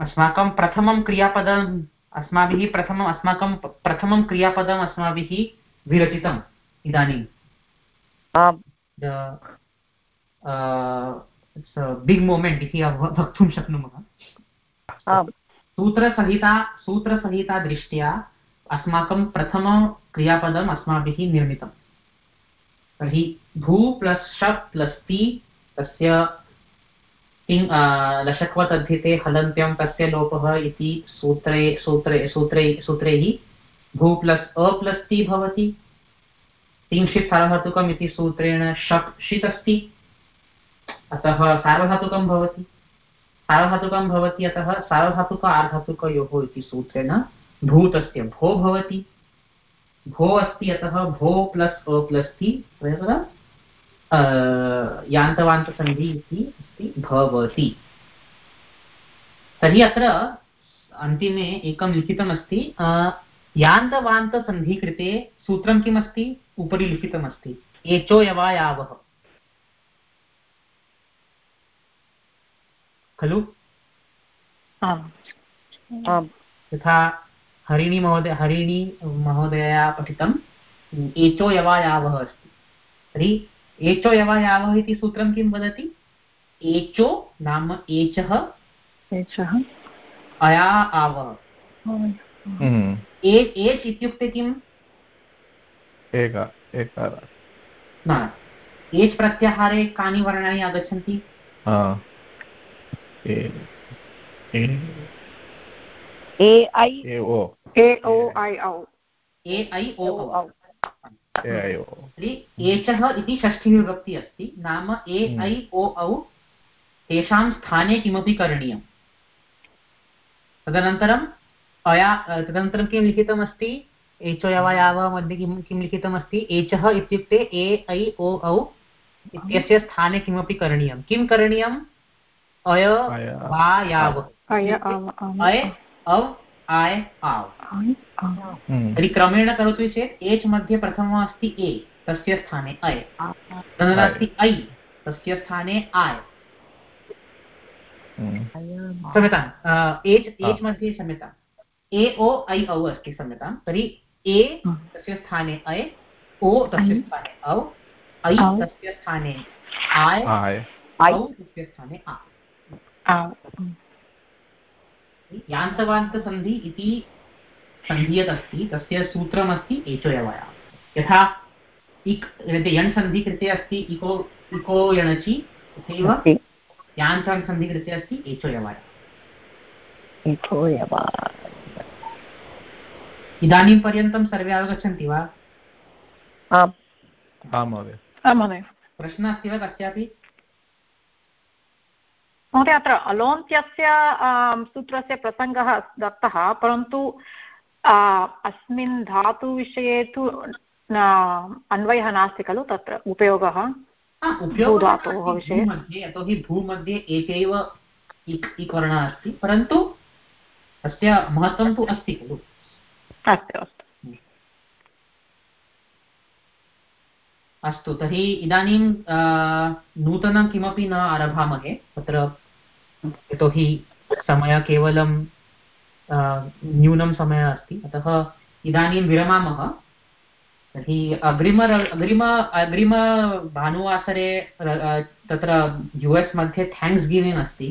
अस्माकं प्रथमं क्रियापदम् अस्माभिः प्रथमम् अस्माकं प्रथमं क्रियापदम् अस्माभिः विरचितम्। इदानीं। बिग् मोमेण्ट् इति वक्तुं शक्नुमः। सूत्रसहिता सूत्रसहिता दृष्ट्या अस्माकं प्रथमक्रियापदम् अस्माभिः निर्मितं तर्हि भू प्लस् शप् प्लस् ति तस्य किं लशक्वतद्धिते हलन्त्यं तस्य लोपः इति सूत्रे सूत्रे सूत्रे, सूत्रैः भू प्लस् अ प्लस् ति भवति। तिंशित् सार्वधातुकम् इति सूत्रेण शप् षित् अस्ति अतः सार्वधातुकं भवति। सार्वधातुकं भवति अतः सार्वधातुक आर्धातुकयोः इति सूत्रेण भूतस्य भो भवति। भो अस्ति अतः भो प्लस् अ प्लस् ति यान्तवान्तसन्धि इति अस्ति, भवति। तर्हि अत्र अन्तिमे एकं लिखितमस्ति यान्तवान्तसन्धिकृते सूत्रं किमस्ति? उपरि लिखितमस्ति। एचो यवा खलु? यथा हरिणी महोदय हरिणी महोदयया पठितम् एचो यवायावः अस्ति। तर्हि एचो यवायावः इति सूत्रं किं वदति? एचो नाम एचः एचः। अया आवः। हम्म। एच् इत्युक्ते किम्? न। एच् प्रत्याहारे कानि वर्णानि आगच्छन्ति? ए ऐ ए ओ ए ओ ऐ औ ए ऐ ओ तर्हि एचः इति षष्ठीविभक्ति अस्ति। नाम ए ऐ ओ औ तेषां स्थाने किमपि करणीयम्। तदनन्तरम् अया तदनन्तरं किं लिखितमस्ति? एचो यव याव मध्ये किं किं लिखितमस्ति? एचः इत्युक्ते ए ऐ ओ औ इत्यस्य स्थाने किमपि करणीयं किं करणीयं अय वा याव। अय अव् आय् आव्। हम्म। तर्हि क्रमेण करोतु चेत् एच् मध्ये प्रथमम् अस्ति ए तस्य स्थाने अय। ऐ तस्य स्थाने आय्। हम्म। क्षम्यताम् एच् एच् मध्ये क्षम्यताम्। ए ओ ऐ औ अस्ति क्षम्यतां तर्हि ए तस्य स्थाने अय ओ तस्य स्थाने औ ऐ तस्य स्थाने आय्। औ तस्य स्थाने आ। यान्तवान्तसन्धि इति सन्धि यत् अस्ति तस्य सूत्रमस्ति एचोयवया। यथा इक् यण् सन्धि कृते अस्ति इको इको यणचि तथैव यान्तान्तसन्धि कृते अस्ति एचोयवया। इदानीं पर्यन्तं सर्वे अवगच्छन्ति वा? आम्। महोदय। प्रश्नः अस्ति वा कस्यापि महोदय अत्र अलोन्त्यस्य सूत्रस्य प्रसङ्गः दत्तः परन्तु अस्मिन् धातुविषये तु अन्वयः नास्ति खलु तत्र उपयोगः? भूधातोः विषये। यतोहि भूमध्ये एकैव इक् वर्णः अस्ति परन्तु तस्य महत्त्वं तु अस्ति खलु। अस्तु अस्तु। अस्तु तर्हि इदानीं नूतनं किमपि न आरभामहे तत्र यतोहि समयः केवलं न्यूनं समयः अस्ति। अतः इदानीं विरमामः। तर्हि अग्रिम अग्रिम अग्रिमभानुवासरे तत्र यु एस् मध्ये थेङ्क्स् गिविङ्ग् अस्ति।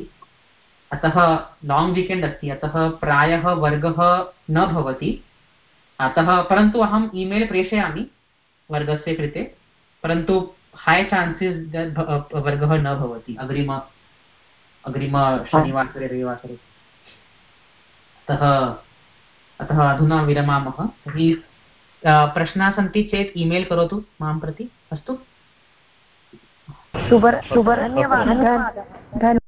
अतः लाङ्ग् वीकेण्ड् अस्ति। अतः प्रायः वर्गः न भवति। अतः परन्तु अहम् ईमेल् प्रेषयामि वर्गस्य कृते। परन्तु है चान्सेस् वर्गः न भवति। अग्रिम अग्रिमशनिवासरे रविवासरे। अतः अतः अधुना विरमामः। तर्हि प्रश्नाः सन्ति चेत् ईमेल् करोतु माँ प्रति। अस्तु? धन्यवादः